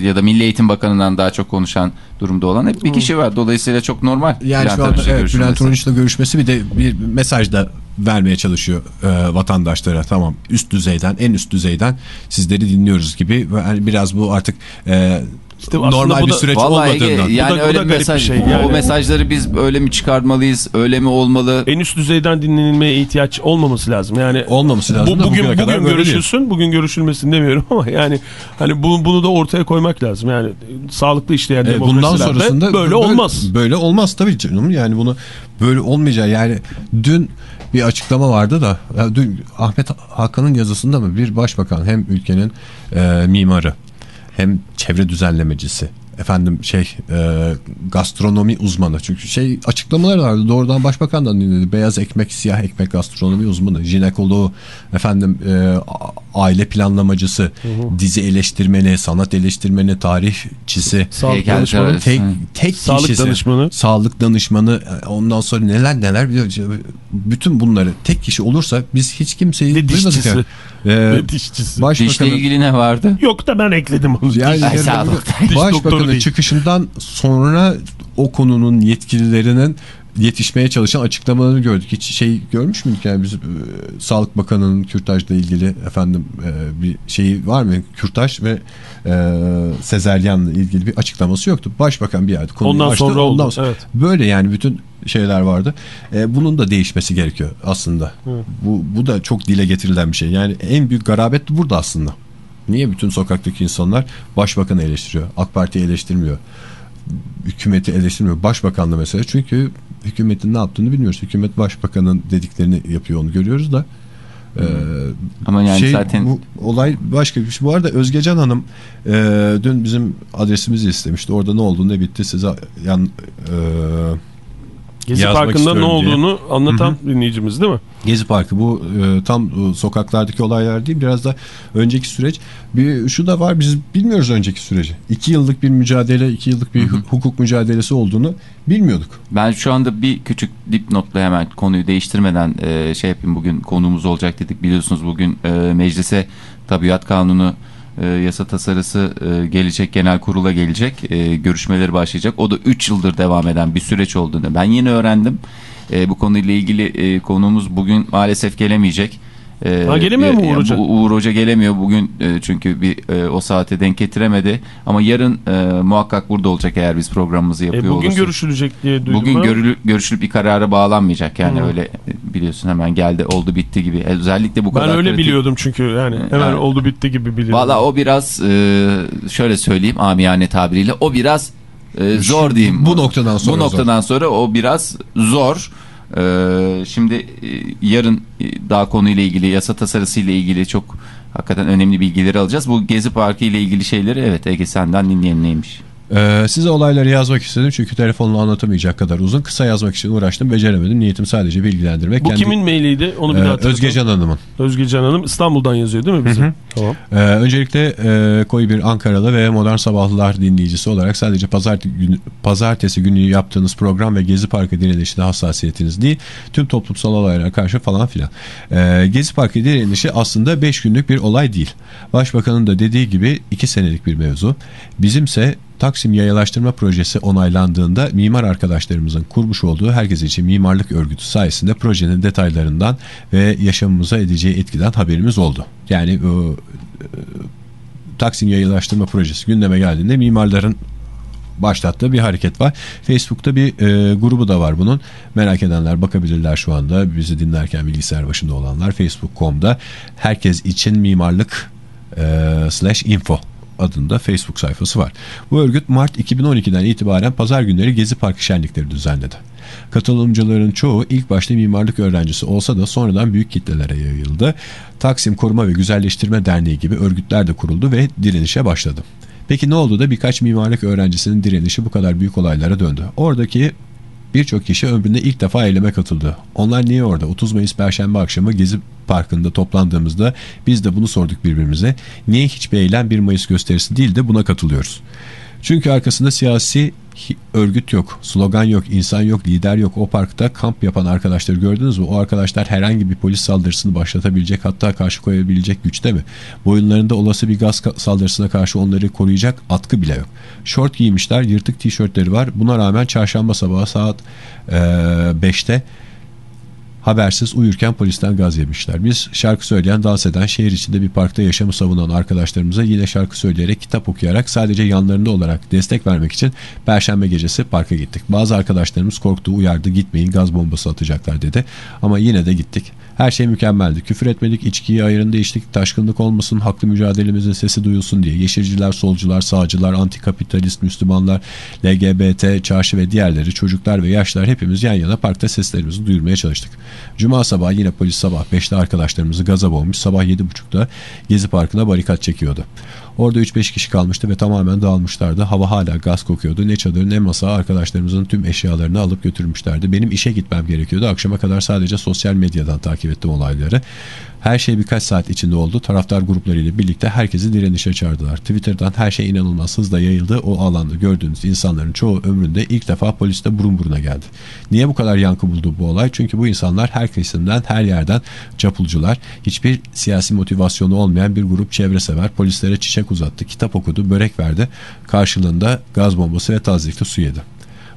ya da Milli Eğitim Bakanı'ndan daha çok konuşan durumda olan hep bir kişi var. Dolayısıyla çok normal. Yani Bülent şu anda evet. Bülent Arınç'la görüşmesi bir de bir mesaj da vermeye çalışıyor e, vatandaşlara. Tamam üst düzeyden en üst düzeyden sizleri dinliyoruz gibi. Ve hani biraz bu artık e, İşte normal bir da- süreç Vallahi olmadığından. yani Bu da- bu öyle da bir mesaj. şey. Yani- O mesajları biz öyle mi çıkarmalıyız? Öyle mi olmalı? En üst düzeyden dinlenilmeye ihtiyaç olmaması lazım. Yani Olmaması lazım bu, bugün bugüne kadar bugün böyle değil. görüşülsün, bugün görüşülmesin demiyorum ama yani hani bunu, bunu da ortaya koymak lazım. Yani sağlıklı işleyen E, bundan sonrasında böyle, olmaz. Böyle olmaz tabii canım. Yani bunu böyle olmayacağı yani dün bir açıklama vardı da dün Ahmet Hakan'ın yazısında mı bir başbakan hem ülkenin e, mimarı hem çevre düzenlemecisi efendim şey e, gastronomi uzmanı. Çünkü şey açıklamalar vardı doğrudan başbakandan dinledi. Beyaz ekmek siyah ekmek gastronomi uzmanı jinekoloğu efendim e, aile planlamacısı dizi eleştirmeni sanat eleştirmeni tarihçisi Sağlık danışmanı. tek Hı. tek Sağlık kişisi, danışmanı. sağlık danışmanı ondan sonra neler neler biliyor. bütün bunları tek kişi olursa biz hiç kimseyi Ve duymadık dişçisi. yani. Ee, Ve dişçisi. Dişle başbakanın ilgili ne vardı? Yok da ben ekledim onu. yani Ay, sağ ol. Diş doktoru başbakanın çıkışından sonra o konunun yetkililerinin yetişmeye çalışan açıklamalarını gördük. Hiç şey görmüş müydük yani biz e, Sağlık Bakanı'nın kürtajla ilgili efendim e, bir şeyi var mı? Kürtaj ve e, sezeryanla ilgili bir açıklaması yoktu. Başbakan bir yerde konuyu Ondan açtı. sonra oldu, Ondan sonra- evet. Böyle yani bütün şeyler vardı. E, bunun da değişmesi gerekiyor aslında. Bu, bu da çok dile getirilen bir şey. Yani en büyük garabet burada aslında. Niye bütün sokaktaki insanlar başbakanı eleştiriyor? AK Parti'yi eleştirmiyor. Hükümeti eleştirmiyor. Başbakanla mesela. Çünkü hükümetin ne yaptığını bilmiyoruz. Hükümet başbakanın dediklerini yapıyor onu görüyoruz da. Ee, Ama yani şey, zaten bu olay başka bir şey. Bu arada Özgecan Hanım e, dün bizim adresimizi istemişti. Orada ne oldu ne bitti size yan e, Gezi yazmak Parkı'nda ne istiyorum diye. olduğunu anlatan dinleyicimiz değil mi? Gezi Parkı bu e, tam e, sokaklardaki olaylar değil biraz da önceki süreç. Bir şu da var biz bilmiyoruz önceki süreci. İki yıllık bir mücadele, iki yıllık bir hukuk mücadelesi olduğunu bilmiyorduk. ben şu anda bir küçük dipnotla hemen konuyu değiştirmeden e, şey yapayım. Bugün konuğumuz olacak dedik. Biliyorsunuz bugün e, meclise tabiat kanunu e, yasa tasarısı e, gelecek. Genel kurula gelecek. E, görüşmeleri başlayacak. O da 3 yıldır devam eden bir süreç olduğunu ben yeni öğrendim. E, bu konuyla ilgili e, konuğumuz bugün maalesef gelemeyecek. E, Ha, gelemiyor mu e, Uğur Hoca? bu- Uğur Hoca gelemiyor bugün e, çünkü bir e, o saate denk getiremedi. Ama yarın e, muhakkak burada olacak eğer biz programımızı E, yapıyor bugün olursak. görüşülecek diye duydum. Bugün ben. görülü, görüşülüp bir karara bağlanmayacak yani Hı. öyle e, biliyorsun hemen geldi oldu bitti gibi. E, Özellikle bu Ben kadar öyle kritik- biliyordum çünkü yani hemen Yani- oldu bitti gibi biliyordum. Valla o biraz e, şöyle söyleyeyim amiyane tabiriyle o biraz e, zor diyeyim. bu noktadan sonra Bu noktadan sonra o biraz zor. E, şimdi e, yarın e, daha konuyla ilgili yasa tasarısı ile ilgili çok hakikaten önemli bilgileri alacağız. Bu Gezi Parkı ile ilgili şeyleri evet Ege senden dinleyen neymiş? Ee, size olayları yazmak istedim çünkü telefonla anlatamayacak kadar uzun. Kısa yazmak için uğraştım beceremedim. Niyetim sadece bilgilendirmek. Bu Kendi- kimin mailiydi? Onu bir Ee, daha. Özgecan Hanım'ın. Özgecan Hanım İstanbul'dan yazıyor değil mi bize? Tamam. Ee, öncelikle e, koyu bir Ankaralı ve Modern Sabahlar dinleyicisi olarak sadece pazartesi günü, pazartesi günü yaptığınız program ve Gezi Parkı direnişine hassasiyetiniz değil, tüm toplumsal olaylara karşı falan filan. Ee, Gezi Parkı direnişi aslında 5 günlük bir olay değil. Başbakanın da dediği gibi 2 senelik bir mevzu. Bizimse Taksim Yayalaştırma Projesi onaylandığında mimar arkadaşlarımızın kurmuş olduğu herkes için mimarlık örgütü sayesinde projenin detaylarından ve yaşamımıza edeceği etkiden haberimiz oldu. Yani o Taksim Yayalaştırma Projesi gündeme geldiğinde mimarların başlattığı bir hareket var. Facebook'ta bir e, grubu da var bunun. Merak edenler bakabilirler şu anda. Bizi dinlerken bilgisayar başında olanlar Facebook.com'da herkes için mimarlık e, slash info adında Facebook sayfası var. Bu örgüt Mart 2012'den itibaren pazar günleri Gezi Parkı şenlikleri düzenledi. Katılımcıların çoğu ilk başta mimarlık öğrencisi olsa da sonradan büyük kitlelere yayıldı. Taksim Koruma ve Güzelleştirme Derneği gibi örgütler de kuruldu ve direnişe başladı. Peki ne oldu da birkaç mimarlık öğrencisinin direnişi bu kadar büyük olaylara döndü? Oradaki birçok kişi ömründe ilk defa eyleme katıldı. Onlar niye orada? 30 Mayıs Perşembe akşamı Gezi Parkı'nda toplandığımızda biz de bunu sorduk birbirimize. Niye hiçbir eylem 1 Mayıs gösterisi değil de buna katılıyoruz? Çünkü arkasında siyasi örgüt yok, slogan yok, insan yok, lider yok. O parkta kamp yapan arkadaşları gördünüz mü? O arkadaşlar herhangi bir polis saldırısını başlatabilecek hatta karşı koyabilecek güçte mi? Boyunlarında olası bir gaz saldırısına karşı onları koruyacak atkı bile yok. Şort giymişler, yırtık tişörtleri var. Buna rağmen çarşamba sabahı saat 5'te Habersiz uyurken polisten gaz yemişler. Biz şarkı söyleyen, dans eden, şehir içinde bir parkta yaşamı savunan arkadaşlarımıza yine şarkı söyleyerek, kitap okuyarak sadece yanlarında olarak destek vermek için Perşembe gecesi parka gittik. Bazı arkadaşlarımız korktu, uyardı, gitmeyin gaz bombası atacaklar dedi. Ama yine de gittik. Her şey mükemmeldi. Küfür etmedik, içkiyi ayarında içtik, taşkınlık olmasın, haklı mücadelemizin sesi duyulsun diye. Yeşilciler, solcular, sağcılar, antikapitalist, Müslümanlar, LGBT, çarşı ve diğerleri, çocuklar ve yaşlar hepimiz yan yana parkta seslerimizi duyurmaya çalıştık. Cuma sabahı yine polis sabah 5'te arkadaşlarımızı gaza boğmuş, sabah 7.30'da Gezi Parkı'na barikat çekiyordu. Orada 3-5 kişi kalmıştı ve tamamen dağılmışlardı. Hava hala gaz kokuyordu. Ne çadır ne masa arkadaşlarımızın tüm eşyalarını alıp götürmüşlerdi. Benim işe gitmem gerekiyordu. Akşama kadar sadece sosyal medyadan takip ettim olayları. Her şey birkaç saat içinde oldu. Taraftar gruplarıyla birlikte herkesi direnişe çağırdılar. Twitter'dan her şey inanılmaz hızla yayıldı. O alanda gördüğünüz insanların çoğu ömründe ilk defa poliste burun buruna geldi. Niye bu kadar yankı buldu bu olay? Çünkü bu insanlar her kesimden, her yerden çapulcular. Hiçbir siyasi motivasyonu olmayan bir grup çevre sever. Polislere çiçek uzattı, kitap okudu, börek verdi. Karşılığında gaz bombası ve tazikli su yedi.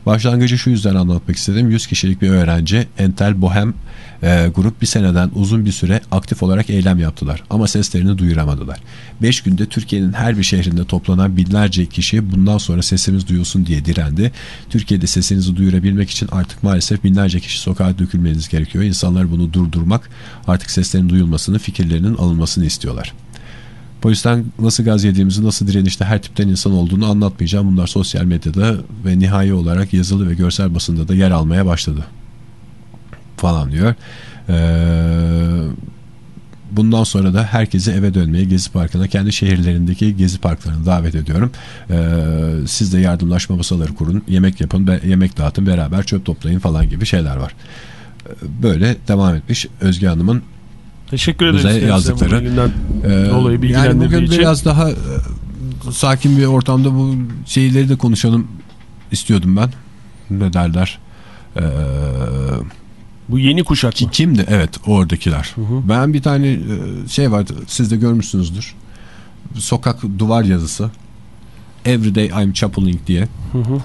Başlangıcı şu yüzden anlatmak istedim. 100 kişilik bir öğrenci Entel Bohem e, grup bir seneden uzun bir süre aktif olarak eylem yaptılar. Ama seslerini duyuramadılar. 5 günde Türkiye'nin her bir şehrinde toplanan binlerce kişi bundan sonra sesimiz duyulsun diye direndi. Türkiye'de sesinizi duyurabilmek için artık maalesef binlerce kişi sokağa dökülmeniz gerekiyor. İnsanlar bunu durdurmak, artık seslerin duyulmasını, fikirlerinin alınmasını istiyorlar. Polisten nasıl gaz yediğimizi, nasıl direnişte her tipten insan olduğunu anlatmayacağım. Bunlar sosyal medyada ve nihai olarak yazılı ve görsel basında da yer almaya başladı. Falan diyor. Ee, bundan sonra da herkesi eve dönmeye Gezi Parkı'na, kendi şehirlerindeki Gezi Parklarına davet ediyorum. Ee, siz de yardımlaşma masaları kurun, yemek yapın, yemek dağıtın, beraber çöp toplayın falan gibi şeyler var. Ee, böyle devam etmiş Özge Hanım'ın Teşekkür ederiz. Bize yazdıkları. Ee, dolayı yani bugün için. biraz daha e, sakin bir ortamda bu şeyleri de konuşalım istiyordum ben. Ne derler? Ee, bu yeni kuşak mı? Kimdi? Evet oradakiler. Hı hı. Ben bir tane e, şey vardı siz de görmüşsünüzdür. Sokak duvar yazısı. Everyday I'm Chapeling diye. Hı hı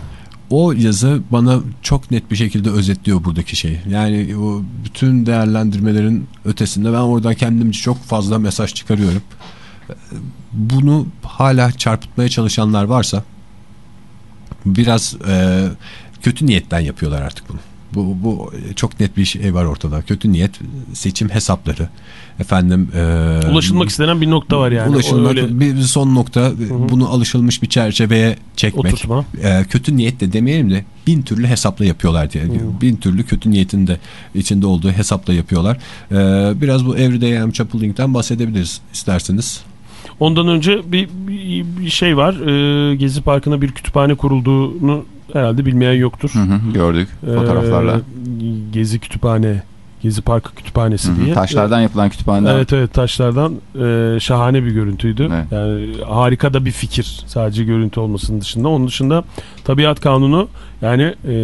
o yazı bana çok net bir şekilde özetliyor buradaki şeyi. Yani o bütün değerlendirmelerin ötesinde ben oradan kendimce çok fazla mesaj çıkarıyorum. Bunu hala çarpıtmaya çalışanlar varsa biraz e, kötü niyetten yapıyorlar artık bunu. Bu, bu çok net bir şey var ortada. Kötü niyet, seçim hesapları. Efendim e, ulaşılmak istenen bir nokta var yani. Ulaşılmak öyle... bir, bir son nokta. Hı -hı. Bunu alışılmış bir çerçeveye çekmek. Oturtma. E, kötü niyet de demeyelim de bin türlü hesapla yapıyorlar diye. Hı -hı. Bin türlü kötü niyetin de içinde olduğu hesapla yapıyorlar. E, biraz bu Everyday I'm Chapling'den bahsedebiliriz isterseniz. Ondan önce bir, bir, bir şey var. E, Gezi Parkı'na bir kütüphane kurulduğunu herhalde bilmeyen yoktur. Hı hı, gördük fotoğraflarla. Ee, Gezi Kütüphane, Gezi Parkı Kütüphanesi hı hı, diye. Taşlardan yapılan kütüphane. Evet evet taşlardan e, şahane bir görüntüydü. Evet. Yani harika da bir fikir sadece görüntü olmasının dışında. Onun dışında tabiat kanunu yani e,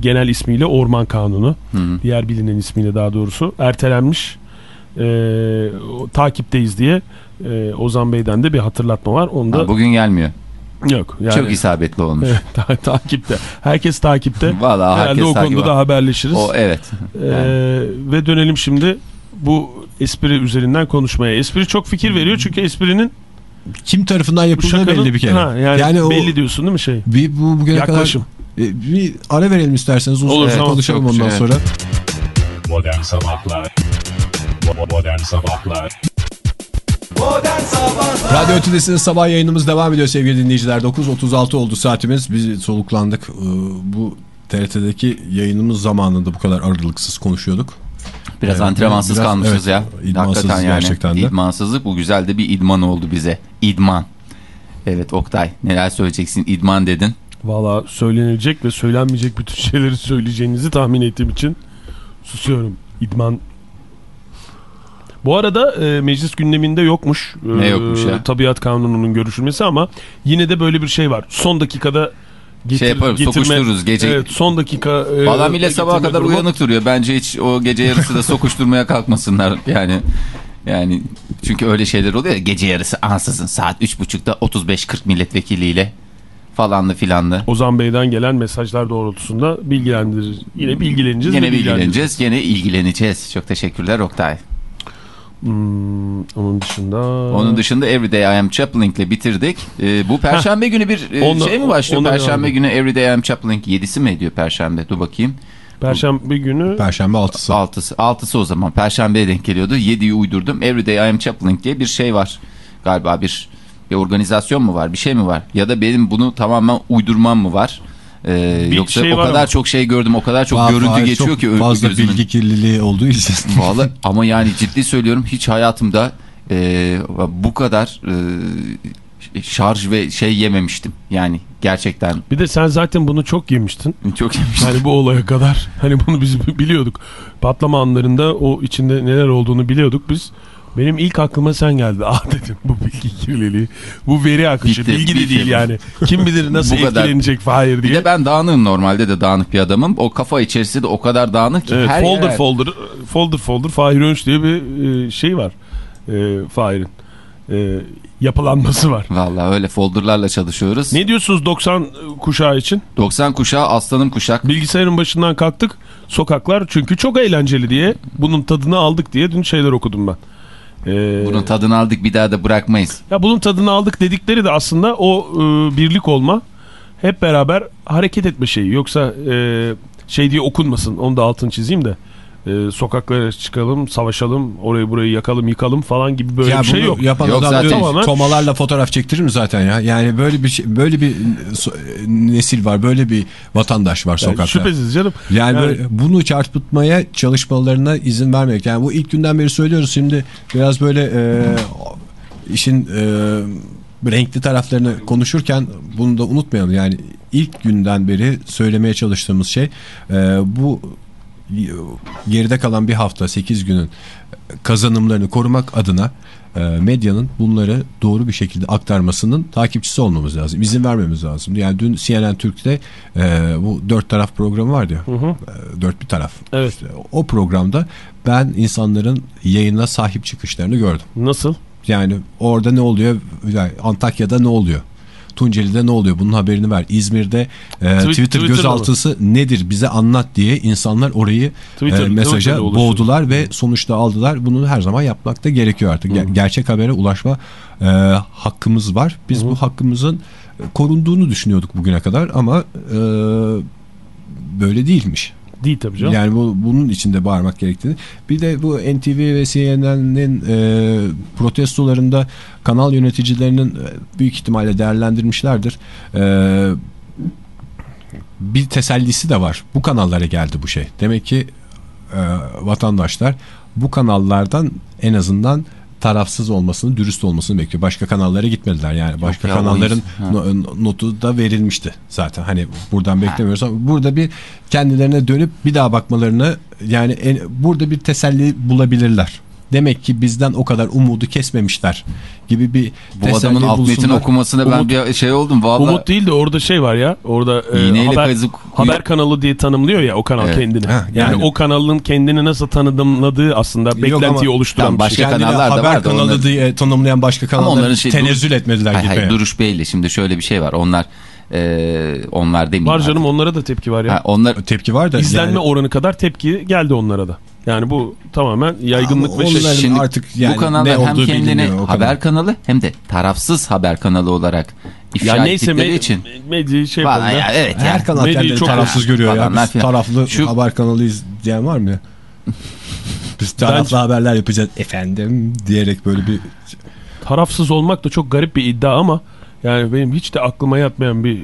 genel ismiyle orman kanunu. Hı hı. Diğer bilinen ismiyle daha doğrusu ertelenmiş. E, takipteyiz diye e, Ozan Bey'den de bir hatırlatma var. Onu da, ha, bugün gelmiyor. Yok. Yani, Çok isabetli olmuş. ta takipte. Herkes takipte. Vallahi herkes o konuda da haberleşiriz. O evet. Ee, yani. Ve dönelim şimdi bu espri üzerinden konuşmaya. Espri çok fikir veriyor çünkü esprinin kim tarafından yapıldığını belli bir kere. Ha, yani, yani belli o, diyorsun değil mi şey? Bir, bu bugüne Yaklaşım. kadar e, bir ara verelim isterseniz uzun Olur, tamam, konuşalım ondan şey. sonra. Modern Sabahlar Modern Sabahlar Radyo Tülesi'nin sabah yayınımız devam ediyor sevgili dinleyiciler. 9.36 oldu saatimiz. Biz soluklandık. Ee, bu TRT'deki yayınımız zamanında bu kadar aralıksız konuşuyorduk. Biraz ee, antrenmansız biraz, kalmışız evet, ya. İdmansız Hakikaten yani. gerçekten de. İdmansızlık bu güzel de bir idman oldu bize. İdman. Evet Oktay neler söyleyeceksin? İdman dedin. Valla söylenilecek ve söylenmeyecek bütün şeyleri söyleyeceğinizi tahmin ettiğim için susuyorum. İdman bu arada e, meclis gündeminde yokmuş. Ne e, yokmuş ya? Tabiat kanununun görüşülmesi ama yine de böyle bir şey var. Son dakikada getir, şey yaparız getirme, sokuştururuz gece. Evet son dakika. E, Valla millet sabaha kadar durumu. uyanık duruyor. Bence hiç o gece yarısı da sokuşturmaya kalkmasınlar. Yani yani çünkü öyle şeyler oluyor ya gece yarısı ansızın saat 3.30'da 35-40 milletvekiliyle falanlı filanlı. Ozan Bey'den gelen mesajlar doğrultusunda bilgilendirir. Yine bilgileneceğiz. Yine bilgileneceğiz, yine ilgileneceğiz. Çok teşekkürler Oktay. Hmm, onun dışında... Onun dışında Everyday I Am Chaplin ile bitirdik. Ee, bu perşembe günü bir e, şey mi başlıyor? Perşembe günü Everyday I Am Chaplin 7'si mi ediyor perşembe? Dur bakayım. Perşembe günü Perşembe 6'sı. 6'sı. 6'sı o zaman. Perşembeye denk geliyordu. 7'yi uydurdum. Everyday I Am Chaplin diye bir şey var. Galiba bir bir organizasyon mu var? Bir şey mi var? Ya da benim bunu tamamen uydurmam mı var? Ee, Bir yoksa şey o kadar ama. çok şey gördüm. O kadar çok Var, görüntü geçiyor çok ki fazla gözümün. bilgi kirliliği olduğu için. Vallahi ama yani ciddi söylüyorum hiç hayatımda e, bu kadar e, şarj ve şey yememiştim. Yani gerçekten bir de sen zaten bunu çok yemiştin. çok yemiştim. Yani bu olaya kadar. Hani bunu biz biliyorduk. Patlama anlarında o içinde neler olduğunu biliyorduk biz. Benim ilk aklıma sen geldi. Ah dedim bu bilgi kirliliği. Bu veri akışı. Bitti, bilgi de bitti. değil yani. Kim bilir nasıl Bu kadar. etkilenecek Fahir Bir diye. de ben dağınığım normalde de dağınık bir adamım. O kafa içerisi de o kadar dağınık ki Evet, her folder yer- folder folder folder Fahir Önç diye bir e, şey var. E, Fahir'in. E, yapılanması var. Vallahi öyle folderlarla çalışıyoruz. Ne diyorsunuz 90 kuşağı için? 90 kuşağı aslanım kuşak. Bilgisayarın başından kalktık. Sokaklar çünkü çok eğlenceli diye bunun tadını aldık diye dün şeyler okudum ben. Ee, Bunun tadını aldık bir daha da bırakmayız. ya bunun tadını aldık dedikleri de aslında o e, birlik olma, hep beraber hareket etme şeyi. Yoksa e, şey diye okunmasın. Onu da altını çizeyim de. E, sokaklara çıkalım, savaşalım, orayı burayı yakalım, yıkalım falan gibi böyle ya bir şey yok. yapan Yok zaten. Tamamen- tomalarla fotoğraf çektirir mi zaten ya? Yani böyle bir şey, böyle bir nesil var, böyle bir vatandaş var Yani sokakta. şüphesiz canım. Yani, Yani- böyle bunu çarpıtmaya çalışmalarına izin vermek. Yani bu ilk günden beri söylüyoruz şimdi biraz böyle e, işin e, renkli taraflarını konuşurken bunu da unutmayalım. Yani ilk günden beri söylemeye çalıştığımız şey e, bu geride kalan bir hafta 8 günün kazanımlarını korumak adına e, medyanın bunları doğru bir şekilde aktarmasının takipçisi olmamız lazım. İzin vermemiz lazım. Yani dün CNN Türk'te e, bu dört taraf programı vardı ya. e, dört bir taraf. Evet. İşte o programda ben insanların yayına sahip çıkışlarını gördüm. Nasıl? Yani orada ne oluyor? Yani Antakya'da ne oluyor? Tunceli'de ne oluyor? Bunun haberini ver. İzmir'de e, Twitter, Twitter'da mı? gözaltısı nedir bize anlat diye insanlar orayı Twitter- e, mesaja boğdular ve sonuçta aldılar. Bunu her zaman yapmak da gerekiyor artık. Ger- gerçek habere ulaşma e, hakkımız var. Biz bu hakkımızın korunduğunu düşünüyorduk bugüne kadar ama e, böyle değilmiş. Değil tabii canım. Yani bu, bunun içinde bağırmak gerektiğini. Bir de bu NTV ve CNN'in e, protestolarında kanal yöneticilerinin e, büyük ihtimalle değerlendirmişlerdir. E, bir tesellisi de var. Bu kanallara geldi bu şey. Demek ki e, vatandaşlar bu kanallardan en azından tarafsız olmasını, dürüst olmasını bekliyor. Başka kanallara gitmediler yani. Başka ya, kanalların no- notu da verilmişti zaten. Hani buradan beklemiyoruz ama burada bir kendilerine dönüp bir daha bakmalarını yani en- burada bir teselli bulabilirler. Demek ki bizden o kadar umudu kesmemişler gibi bir Bu adamın alt metin okumasına ben Umut- bir şey oldum. Vallahi Umut değil de orada şey var ya. Orada e, haber, kazık- haber kanalı diye tanımlıyor ya o kanal Evet. kendini. Ha, yani. yani- o kanalın kendini nasıl tanımladığı aslında beklentiyi ama- oluşturan bir başka şey. kanallar da haber vardı, kanalı onların- diye tanımlayan başka kanallar onların şey- tenezzül etmediler Hayır, gitmeye. hayır, Duruş Bey'le şimdi şöyle bir şey var. Onlar e, onlar demeyeyim. Var artık. canım onlara da tepki var ya. Ha, onlar Tepki var da. İzlenme yani- oranı kadar tepki geldi onlara da. Yani bu tamamen yaygınlık Ama ve şey. Şimdi artık yani bu kanallar ne hem kendini kadar. haber kanalı hem de tarafsız haber kanalı olarak ifşa Ya neyse ettikleri me- için. medyayı şey Falan yapalım ya. ya, evet Her yani. kanal Medyayı kendini çok- tarafsız görüyor ya. Biz taraflı Şu- haber kanalıyız diyen var mı ya? Biz taraflı haberler yapacağız efendim diyerek böyle bir Tarafsız olmak da çok garip bir iddia ama yani benim hiç de aklıma yatmayan bir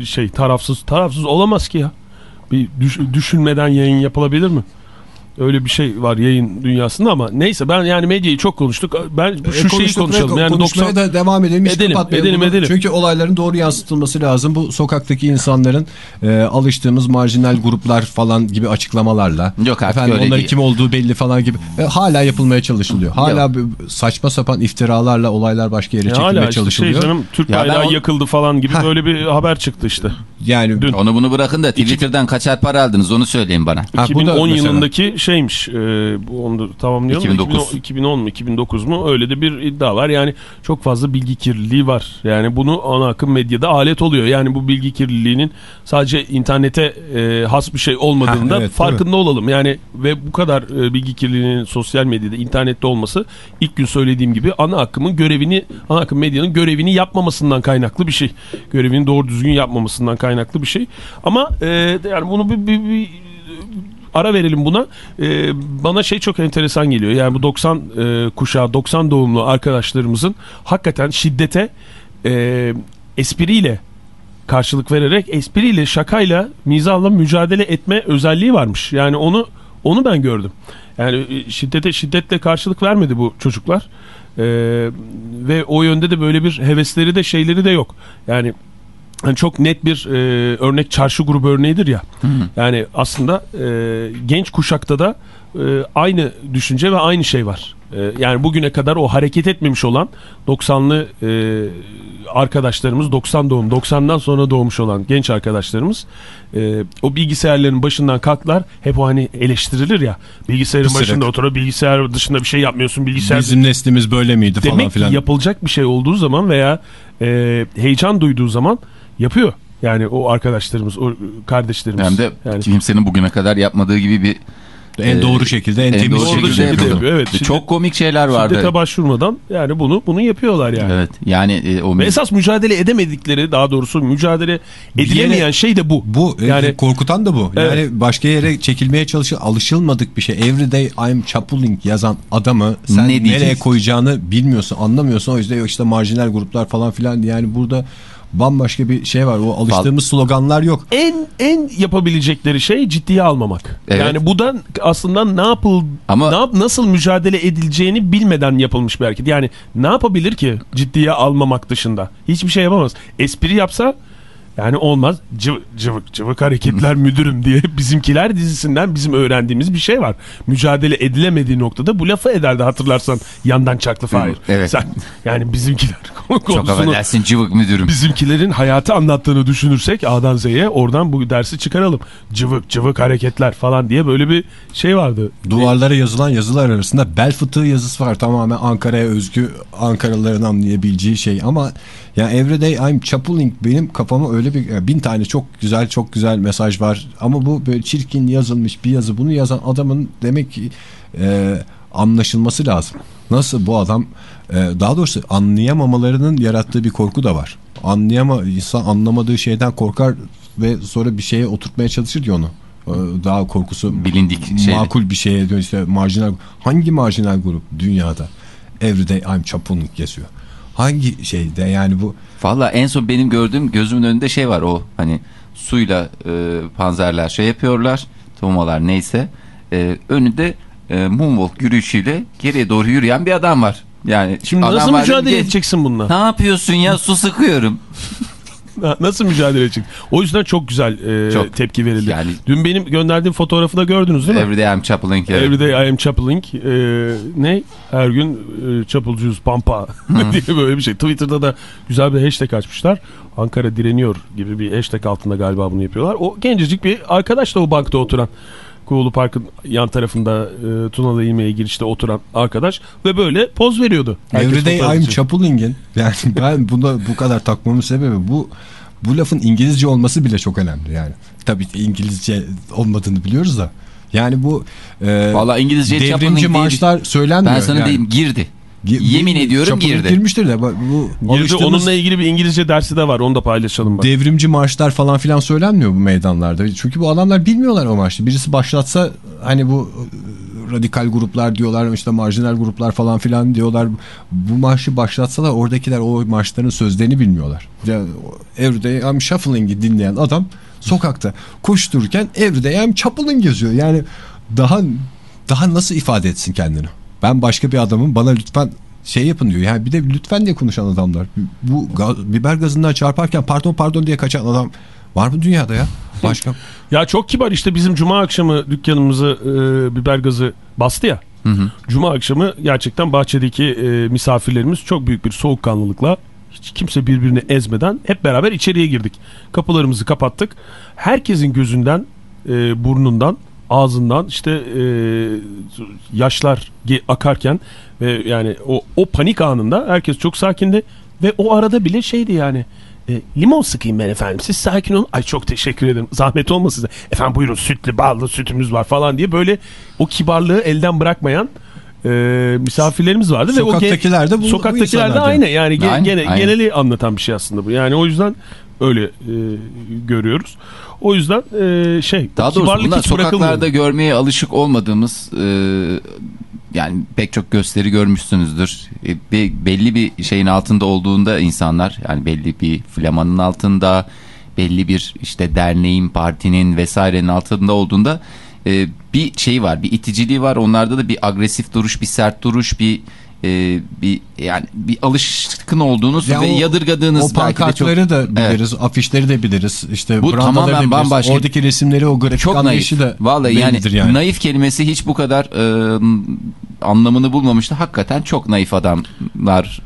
e, şey tarafsız tarafsız olamaz ki ya. Bir düş- düşünmeden yayın yapılabilir mi? Öyle bir şey var yayın dünyasında ama neyse ben yani medyayı çok konuştuk. Ben şu E, şeyi konuşalım. Yani konuşmaya 90 da devam edelim. Edelim, edelim, bunu. edelim. Çünkü olayların doğru yansıtılması lazım. Bu sokaktaki insanların e, alıştığımız marjinal gruplar falan gibi açıklamalarla. Yok artık efendim, öyle onların değil. kim olduğu belli falan gibi. E, hala yapılmaya çalışılıyor. Hala bir saçma sapan iftiralarla olaylar başka yere E, çekilmeye hala işte çalışılıyor. şey canım Türk Ya bayrağı o- yakıldı falan gibi böyle bir haber çıktı işte. yani Dün. Onu bunu bırakın da Twitter'dan kaçar para aldınız onu söyleyin bana. Ha, bu da 2010 mesela. yılındaki şeymiş. E, bu onu da tamamlayalım. 2009. 2010 mu 2009 mu öyle de bir iddia var. Yani çok fazla bilgi kirliliği var. Yani bunu ana akım medyada alet oluyor. Yani bu bilgi kirliliğinin sadece internete e, has bir şey olmadığında Ha, evet, farkında olalım. Yani ve bu kadar e, bilgi kirliliğinin sosyal medyada, internette olması ilk gün söylediğim gibi ana akımın görevini, ana akım medyanın görevini yapmamasından kaynaklı bir şey. Görevini doğru düzgün yapmamasından kaynaklı bir şey. Ama e, yani bunu bir, bir, bir ara verelim buna. E, bana şey çok enteresan geliyor. Yani bu 90 e, kuşağı, 90 doğumlu arkadaşlarımızın hakikaten şiddete e, espriyle karşılık vererek espriyle, şakayla, mizahla mücadele etme özelliği varmış. Yani onu onu ben gördüm. Yani e, şiddete şiddetle karşılık vermedi bu çocuklar. Ee, ve o yönde de böyle bir hevesleri de şeyleri de yok. Yani hani çok net bir e, örnek çarşı grubu örneğidir ya. Yani aslında e, genç kuşakta da e, aynı düşünce ve aynı şey var. E, yani bugüne kadar o hareket etmemiş olan 90'lı e, arkadaşlarımız 90 doğum 90'dan sonra doğmuş olan genç arkadaşlarımız e, o bilgisayarların başından kalktılar. Hep o hani eleştirilir ya bilgisayarın Pısırık. başında oturup bilgisayar dışında bir şey yapmıyorsun bilgisayar Bizim neslimiz böyle miydi falan Demek ki filan. yapılacak bir şey olduğu zaman veya e, heyecan duyduğu zaman yapıyor. Yani o arkadaşlarımız, o kardeşlerimiz. Hem de yani, kimsenin bugüne kadar yapmadığı gibi bir en e, doğru şekilde, en, en temiz doğru şekilde, şekilde yapıldı. yapıyor. Evet, Ve şiddet- çok komik şeyler vardı. şiddete başvurmadan yani bunu bunu yapıyorlar yani. Evet. Yani e, o Ve esas mücadele edemedikleri daha doğrusu mücadele edilemeyen yere- şey de bu. Bu yani Yani- korkutan da bu. Evet. Yani başka yere çekilmeye çalışır alışılmadık bir şey. Everyday I'm Chapuling yazan adamı sen Ne nereye koyacağını bilmiyorsun, anlamıyorsun. O yüzden yok işte marjinal gruplar falan filan yani burada bambaşka bir şey var. O alıştığımız sloganlar yok. En en yapabilecekleri şey ciddiye almamak. Evet. Yani bu da aslında ne yapıl Ama- ne yap, nasıl mücadele edileceğini bilmeden yapılmış bir hareket. Yani ne yapabilir ki ciddiye almamak dışında? Hiçbir şey yapamaz. Espri yapsa yani olmaz. Cıvık cıvık cıvık hareketler müdürüm diye bizimkiler dizisinden bizim öğrendiğimiz bir şey var. Mücadele edilemediği noktada bu lafı ederdi hatırlarsan yandan çaklı Fahir. Evet. Sen, yani bizimkiler çok konusunu affedersin cıvık müdürüm. bizimkilerin hayatı anlattığını düşünürsek A'dan Z'ye oradan bu dersi çıkaralım. Cıvık cıvık hareketler falan diye böyle bir şey vardı. Duvarlara yazılan yazılar arasında bel fıtığı yazısı var. Tamamen Ankara'ya özgü Ankaralıların anlayabileceği şey. Ama yani Everyday I'm Chapuling benim kafama öyle bir yani bin tane çok güzel çok güzel mesaj var. Ama bu böyle çirkin yazılmış bir yazı. Bunu yazan adamın demek ki e, anlaşılması lazım. Nasıl bu adam e, daha doğrusu anlayamamalarının yarattığı bir korku da var. Anlayama insan anlamadığı şeyden korkar ve sonra bir şeye oturtmaya çalışır ya onu. E, Daha korkusu Bilindik şey. makul bir şeye dön işte marjinal hangi marjinal grup dünyada Everyday I'm Chapuling yazıyor. Hangi şeyde yani bu Valla en son benim gördüğüm gözümün önünde şey var o hani suyla e, panzerler şey yapıyorlar tomalar neyse e, önünde e, moonwalk yürüyüşüyle geriye doğru yürüyen bir adam var. Yani Şimdi nasıl mücadele edeceksin bununla? Ne yapıyorsun ya su sıkıyorum. nasıl mücadele edeceksin? O yüzden çok güzel e, Çok. tepki verildi. Yani- Dün benim gönderdiğim fotoğrafı da gördünüz değil mi? Everyday I'm Chaplain. Everyday I am Chapeling. E, ne? Her gün e, çapulcuyuz pampa diye böyle bir şey. Twitter'da da güzel bir hashtag açmışlar. Ankara direniyor gibi bir hashtag altında galiba bunu yapıyorlar. O gencecik bir arkadaş da o bankta oturan. Kuğulu Park'ın yan tarafında e, Tunalı İlmeğe girişte oturan arkadaş ve böyle poz veriyordu. Everyday I'm için. Chapuling'in yani ben buna bu kadar takmamın sebebi bu bu lafın İngilizce olması bile çok önemli yani. Tabii İngilizce olmadığını biliyoruz da. Yani bu e, Valla İngilizce devrimci marşlar söylenmiyor. Ben sana yani. diyeyim girdi. Yemin ediyorum girdi. girmiştir de bu- Girdi, onunla ilgili bir İngilizce dersi de var. Onu da paylaşalım. Bak. devrimci marşlar falan filan söylenmiyor bu meydanlarda. Çünkü bu adamlar bilmiyorlar o marşı. Birisi başlatsa hani bu e, radikal gruplar diyorlar işte marjinal gruplar falan filan diyorlar. Bu marşı başlatsalar oradakiler o marşların sözlerini bilmiyorlar. Ya, Everyday I'm Shuffling'i dinleyen adam sokakta koştururken Everyday I'm Shuffling yazıyor. Yani daha daha nasıl ifade etsin kendini? Ben başka bir adamın bana lütfen şey yapın diyor. Yani bir de lütfen diye konuşan adamlar. Bu gaz- biber gazından çarparken pardon pardon diye kaçan adam var mı dünyada ya? Başka Ya çok kibar işte bizim cuma akşamı dükkanımızı e, biber gazı bastı ya. Cuma akşamı gerçekten bahçedeki e, misafirlerimiz çok büyük bir soğukkanlılıkla hiç kimse birbirini ezmeden hep beraber içeriye girdik. Kapılarımızı kapattık. Herkesin gözünden, e, burnundan ağzından işte e, yaşlar akarken ve yani o, o panik anında herkes çok sakindi ve o arada bile şeydi yani e, limon sıkayım ben efendim siz sakin olun. Ay çok teşekkür ederim zahmet olmasın size. Efendim buyurun sütlü ballı sütümüz var falan diye böyle o kibarlığı elden bırakmayan e, misafirlerimiz vardı ve o Sokaktakiler de bu- bu sokaktakiler de insanlar aynı. Yani Aynen, gene, aynen. geneli anlatan bir şey aslında bu. Yani o yüzden öyle e, görüyoruz o yüzden e, şey Daha doğrusu bunlar sokaklarda görmeye alışık olmadığımız e, yani pek çok gösteri görmüşsünüzdür. E, be- belli bir şeyin altında olduğunda insanlar yani belli bir flamanın altında belli bir işte derneğin, partinin vesairenin altında olduğunda e, bir şey var, bir iticiliği var. Onlarda da bir agresif duruş, bir sert duruş, bir e, bir yani bir alışkın olduğunuz Ya ve o- yadırgadığınız O belki de çok da biliriz, afişleri de biliriz. İşte Bu tamamen biliriz. bambaşka- Oradaki resimleri, o grafik çok naif. anlayışı da Vallahi yani, yani. naif kelimesi hiç bu kadar e, anlamını bulmamıştı. Hakikaten çok naif adamlar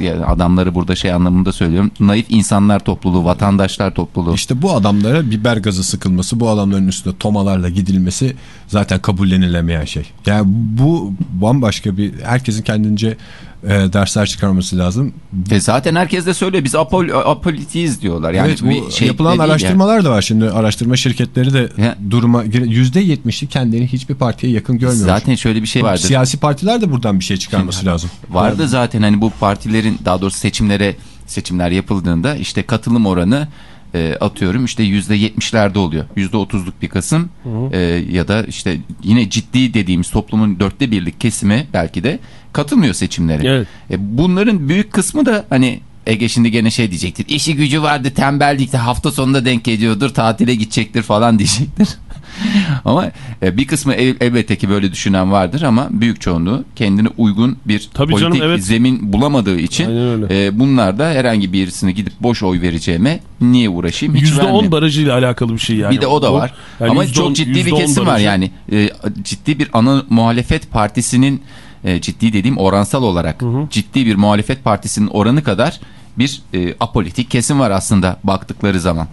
e, yani adamları burada şey anlamında söylüyorum. Naif insanlar topluluğu, vatandaşlar topluluğu. İşte bu adamlara biber gazı sıkılması, bu adamların üstüne tomalarla gidilmesi zaten kabullenilemeyen şey. Yani bu bambaşka bir, herkesin kendince e, dersler çıkarması lazım. Ve zaten herkes de söylüyor biz apol, apolitiyiz diyorlar. Yani evet, bu şey yapılan de araştırmalar da var şimdi. Araştırma şirketleri de Ya. duruma gire- %70'i kendini hiçbir partiye yakın yani. görmüyor. Zaten şöyle bir şey vardır. Siyasi partiler de buradan bir şey çıkarması lazım. Vardı zaten hani bu partilerin daha doğrusu seçimlere seçimler yapıldığında işte katılım oranı e, atıyorum işte yüzde yetmişlerde oluyor. Yüzde otuzluk bir kısım e, ya da işte yine ciddi dediğimiz toplumun dörtte birlik kesimi belki de katılmıyor seçimlere. Evet. E, bunların büyük kısmı da hani Ege şimdi gene şey diyecektir. İşi gücü vardı tembellikte hafta sonunda denk geliyordur tatile gidecektir falan diyecektir. ama e, bir kısmı el- elbette ki böyle düşünen vardır ama büyük çoğunluğu kendine uygun bir Tabii politik canım, evet. zemin bulamadığı için e, bunlar da herhangi birisine gidip boş oy vereceğime niye uğraşayım hiç %10 vermeyeyim. barajıyla alakalı bir şey yani. Bir de o da var. Yani Ama %10 çok ciddi bir %10 kesim var barajı. yani. E, ciddi bir ana muhalefet partisinin e, ciddi dediğim oransal olarak ciddi bir muhalefet partisinin oranı kadar bir e, apolitik kesim var aslında baktıkları zaman.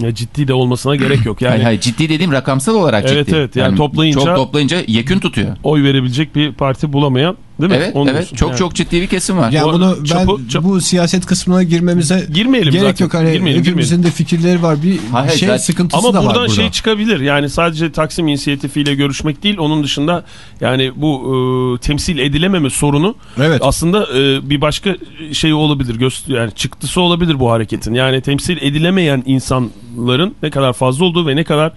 Ya ciddi de olmasına gerek yok. Yani Hayır, hayır, ciddi dediğim rakamsal olarak Evet, ciddi. evet, yani toplayınca- Çok toplayınca yekün tutuyor. oy verebilecek bir parti bulamayan değil mi? Evet Onu evet diyorsun. çok Yani. çok ciddi bir kesim var. Ya Bu- bunu ben çapı- çapı- bu siyaset kısmına girmemize Girmeyelim gerek zaten. yok. Hani Girmeyelim, hepimizin de fikirleri var. Bir Hayır, şey zaten- sıkıntısı Ama da var buradan burada. şey çıkabilir. Yani sadece Taksim inisiyatifiyle görüşmek değil. Onun dışında yani bu e, temsil edilememe sorunu Evet. aslında e, bir başka şey olabilir. Göster yani çıktısı olabilir bu hareketin. Yani temsil edilemeyen insanların ne kadar fazla olduğu ve ne kadar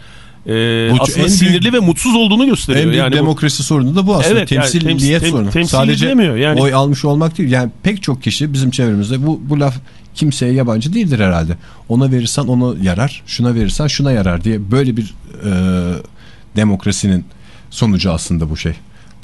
e, Bu aslında en büyük- sinirli ve mutsuz olduğunu gösteriyor. En büyük yani bu- demokrasi sorunu da bu aslında. Evet, yani Temsiliyet temsil- sorunu. temsil Sadece yani. oy almış olmak değil. Yani pek çok kişi bizim çevremizde bu, bu laf kimseye yabancı değildir herhalde. Ona verirsen ona yarar, şuna verirsen şuna yarar diye böyle bir e, demokrasinin sonucu aslında bu şey.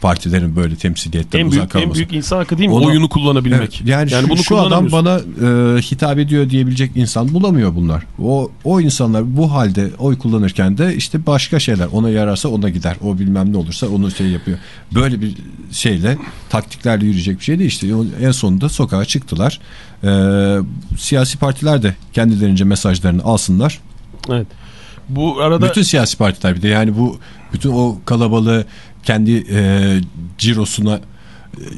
Partilerin böyle temsiliyetten en uzak büyük, en kalması. büyük insan hakkı değil mi? Onu- Oyunu kullanabilmek. Evet, yani, şu, bunu şu adam bana e, hitap ediyor diyebilecek insan bulamıyor bunlar. O o insanlar bu halde oy kullanırken de işte başka şeyler ona yararsa ona gider. O bilmem ne olursa onu şey yapıyor. Böyle bir şeyle taktiklerle yürüyecek bir şey değil işte. En sonunda sokağa çıktılar. E, siyasi partiler de kendilerince mesajlarını alsınlar. Evet. Bu arada Bütün siyasi partiler bir de yani bu bütün o kalabalığı kendi e, cirosuna e,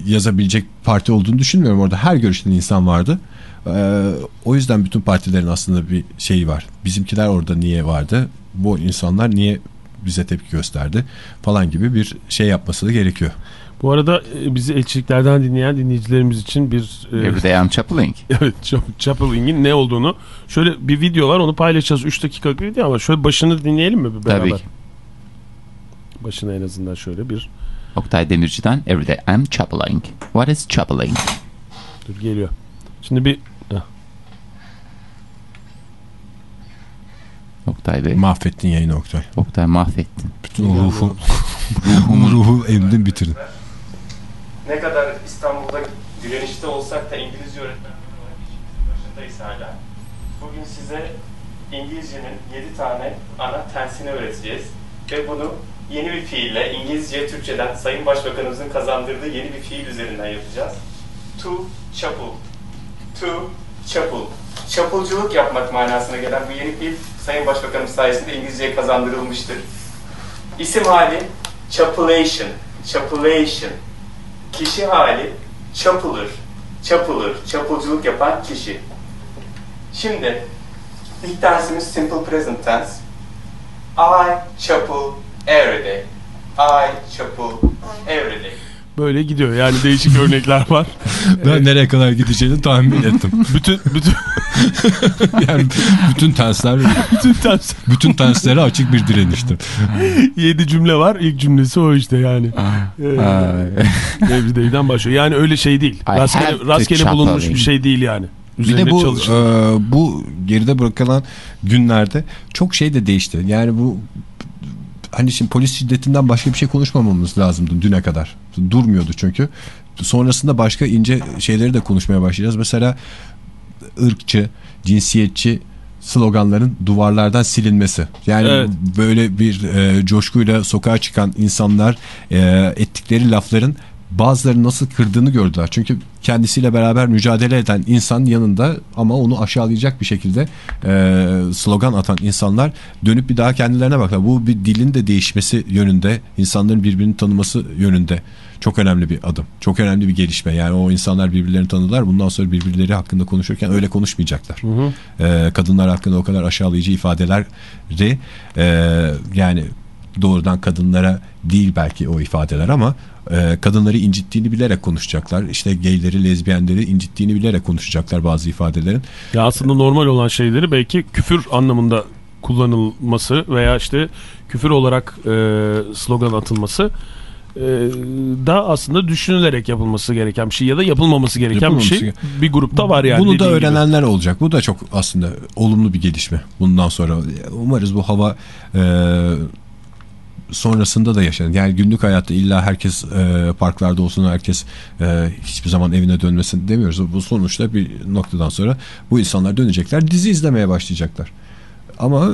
yazabilecek parti olduğunu düşünmüyorum. Orada her görüşten insan vardı. E, o yüzden bütün partilerin aslında bir şeyi var. Bizimkiler orada niye vardı? Bu insanlar niye bize tepki gösterdi? Falan gibi bir şey yapması da gerekiyor. bu arada e, bizi elçiliklerden dinleyen dinleyicilerimiz için bir e, Everyday I'm Chapeling. evet Chap- Chappelling'in ne olduğunu şöyle bir video var onu paylaşacağız 3 dakikalık bir video ama şöyle başını dinleyelim mi bir beraber? Tabii ki. Başına en azından şöyle bir Oktay Demirci'den Everyday I'm Chapeling. What is Chapeling? dur geliyor. Şimdi bir Heh. Oktay Bey. Mahvettin yayını Oktay. Oktay mahvettin. Bütün o ruhu, ruhumu, ruhu emdin bitirdin. ne kadar İstanbul'da direnişte olsak da İngilizce işimizin başındayız hala. Bugün size İngilizcenin 7 tane ana tensini öğreteceğiz. Ve bunu yeni bir fiille İngilizce, Türkçeden Sayın Başbakanımızın kazandırdığı yeni bir fiil üzerinden yapacağız. To chapel. To chapel. Çapulculuk yapmak manasına gelen bu yeni fiil Sayın Başbakanımız sayesinde İngilizceye kazandırılmıştır. İsim hali chapulation, chapulation. Kişi hali çapulur, çapulur, çapulculuk yapan kişi. Şimdi ilk dersimiz simple present tense. I chapel every day. I chapel every day. Böyle gidiyor yani değişik örnekler var. Ben nereye kadar gideceğini tahmin ettim. Bütün bütün yani bütün tensler, bütün ters bütün tenslere açık bir direniştir. 7 cümle var. İlk cümlesi o işte yani. Everyday'den başlıyor. Yani öyle şey değil. Rastgele, rastgele bulunmuş bir şey değil yani. Bir Üzerine de bu çalışın. e, bu geride bırakılan günlerde çok şey de değişti. Yani bu hani şimdi polis şiddetinden başka bir şey konuşmamamız lazımdı düne kadar. Durmuyordu çünkü. Sonrasında başka ince şeyleri de konuşmaya başlayacağız. Mesela ırkçı, cinsiyetçi sloganların duvarlardan silinmesi. Yani Evet. böyle bir e, coşkuyla sokağa çıkan insanlar e, ettikleri lafların bazıları nasıl kırdığını gördüler. Çünkü kendisiyle beraber mücadele eden insan yanında ama onu aşağılayacak bir şekilde e, slogan atan insanlar dönüp bir daha kendilerine baklar. Bu bir dilin de değişmesi yönünde, insanların birbirini tanıması yönünde çok önemli bir adım. Çok önemli bir gelişme. Yani o insanlar birbirlerini tanıdılar. Bundan sonra birbirleri hakkında konuşurken öyle konuşmayacaklar. E, kadınlar hakkında o kadar aşağılayıcı ifadeleri e, yani doğrudan kadınlara değil belki o ifadeler ama e, kadınları incittiğini bilerek konuşacaklar. İşte gayleri, lezbiyenleri incittiğini bilerek konuşacaklar bazı ifadelerin. Ya aslında normal olan şeyleri belki küfür anlamında kullanılması veya işte küfür olarak e, slogan atılması e, da aslında düşünülerek yapılması gereken bir şey ya da yapılmaması gereken Yapılmaması bir şey bir grupta var yani. Bunu da dediğin gibi. öğrenenler olacak. Bu da çok aslında olumlu bir gelişme. Bundan sonra umarız bu hava e, sonrasında da yaşanır. Yani günlük hayatta illa herkes e, parklarda olsun, herkes e, hiçbir zaman evine dönmesin demiyoruz. Bu sonuçta bir noktadan sonra bu insanlar dönecekler, dizi izlemeye başlayacaklar. Ama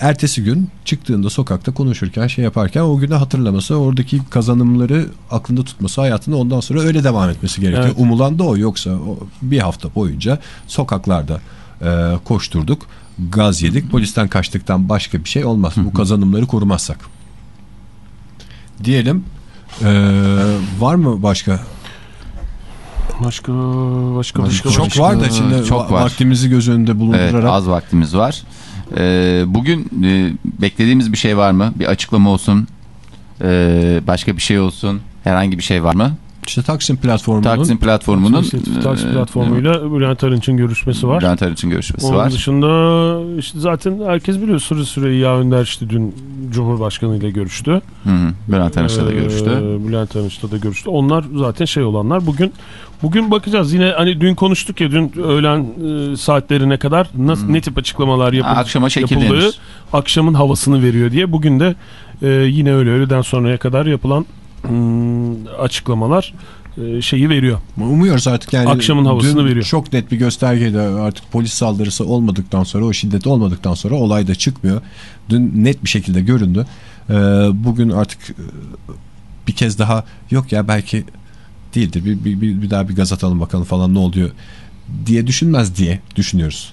ertesi gün çıktığında sokakta konuşurken şey yaparken o günü hatırlaması, oradaki kazanımları aklında tutması, hayatında ondan sonra öyle devam etmesi gerekiyor. Evet. Umulan da o yoksa o bir hafta boyunca sokaklarda e, koşturduk, gaz yedik, polisten kaçtıktan başka bir şey olmaz. Bu kazanımları korumazsak. Diyelim e, var mı başka? Başka başka başka. Çok başka. var da şimdi Çok va- var. vaktimizi göz önünde Evet bulundurarak az vaktimiz var. Ee, bugün e, beklediğimiz bir şey var mı? Bir açıklama olsun. Ee, başka bir şey olsun. Herhangi bir şey var mı? İşte Taksim platformunun Taksim platformunun Taksim e, platformuyla Bülent Arınç'ın görüşmesi var. Bülent Arınç'ın görüşmesi Onun var. dışında işte zaten herkes biliyor Sırrı Süreyya Önder işte dün Cumhurbaşkanı ile görüştü. Hı hı. Bülent Arınç'la da Ee, görüştü. Bülent Arınç'la da görüştü. Onlar zaten şey olanlar. Bugün bugün bakacağız. Yine hani dün konuştuk ya dün öğlen e, saatlerine kadar nasıl ne tip açıklamalar Ha, yapıl, Akşama yapıldığı akşamın havasını veriyor diye. Bugün de e, yine öyle öğleden sonraya kadar yapılan açıklamalar e, şeyi veriyor. Umuyoruz artık yani. Akşamın havasını veriyor. Çok net bir göstergeydi artık polis saldırısı olmadıktan sonra o şiddet olmadıktan sonra olay da çıkmıyor. Dün net bir şekilde göründü. Ee, bugün artık e, bir kez daha yok ya belki değildir bir, bir, bir, daha bir gaz atalım bakalım falan ne oluyor diye düşünmez diye düşünüyoruz.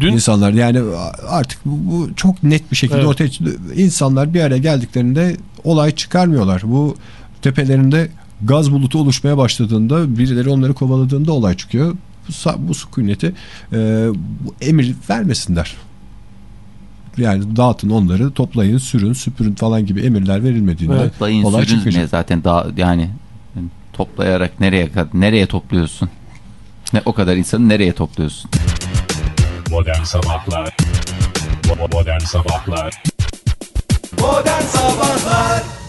Dün İnsanlar yani artık bu, bu çok net bir şekilde Evet. ortaya. İnsanlar bir araya geldiklerinde olay çıkarmıyorlar. Bu tepelerinde gaz bulutu oluşmaya başladığında birileri onları kovaladığında olay çıkıyor. Bu, bu sükuneti e, bu emir vermesinler. Yani dağıtın onları toplayın sürün süpürün falan gibi emirler verilmediğinde Evet. Toplayın olay sürün çıkacak. zaten daha yani toplayarak nereye nereye topluyorsun? Ne o kadar insanı nereye topluyorsun? Modern Sabahlar Modern Sabahlar Modern Sabahlar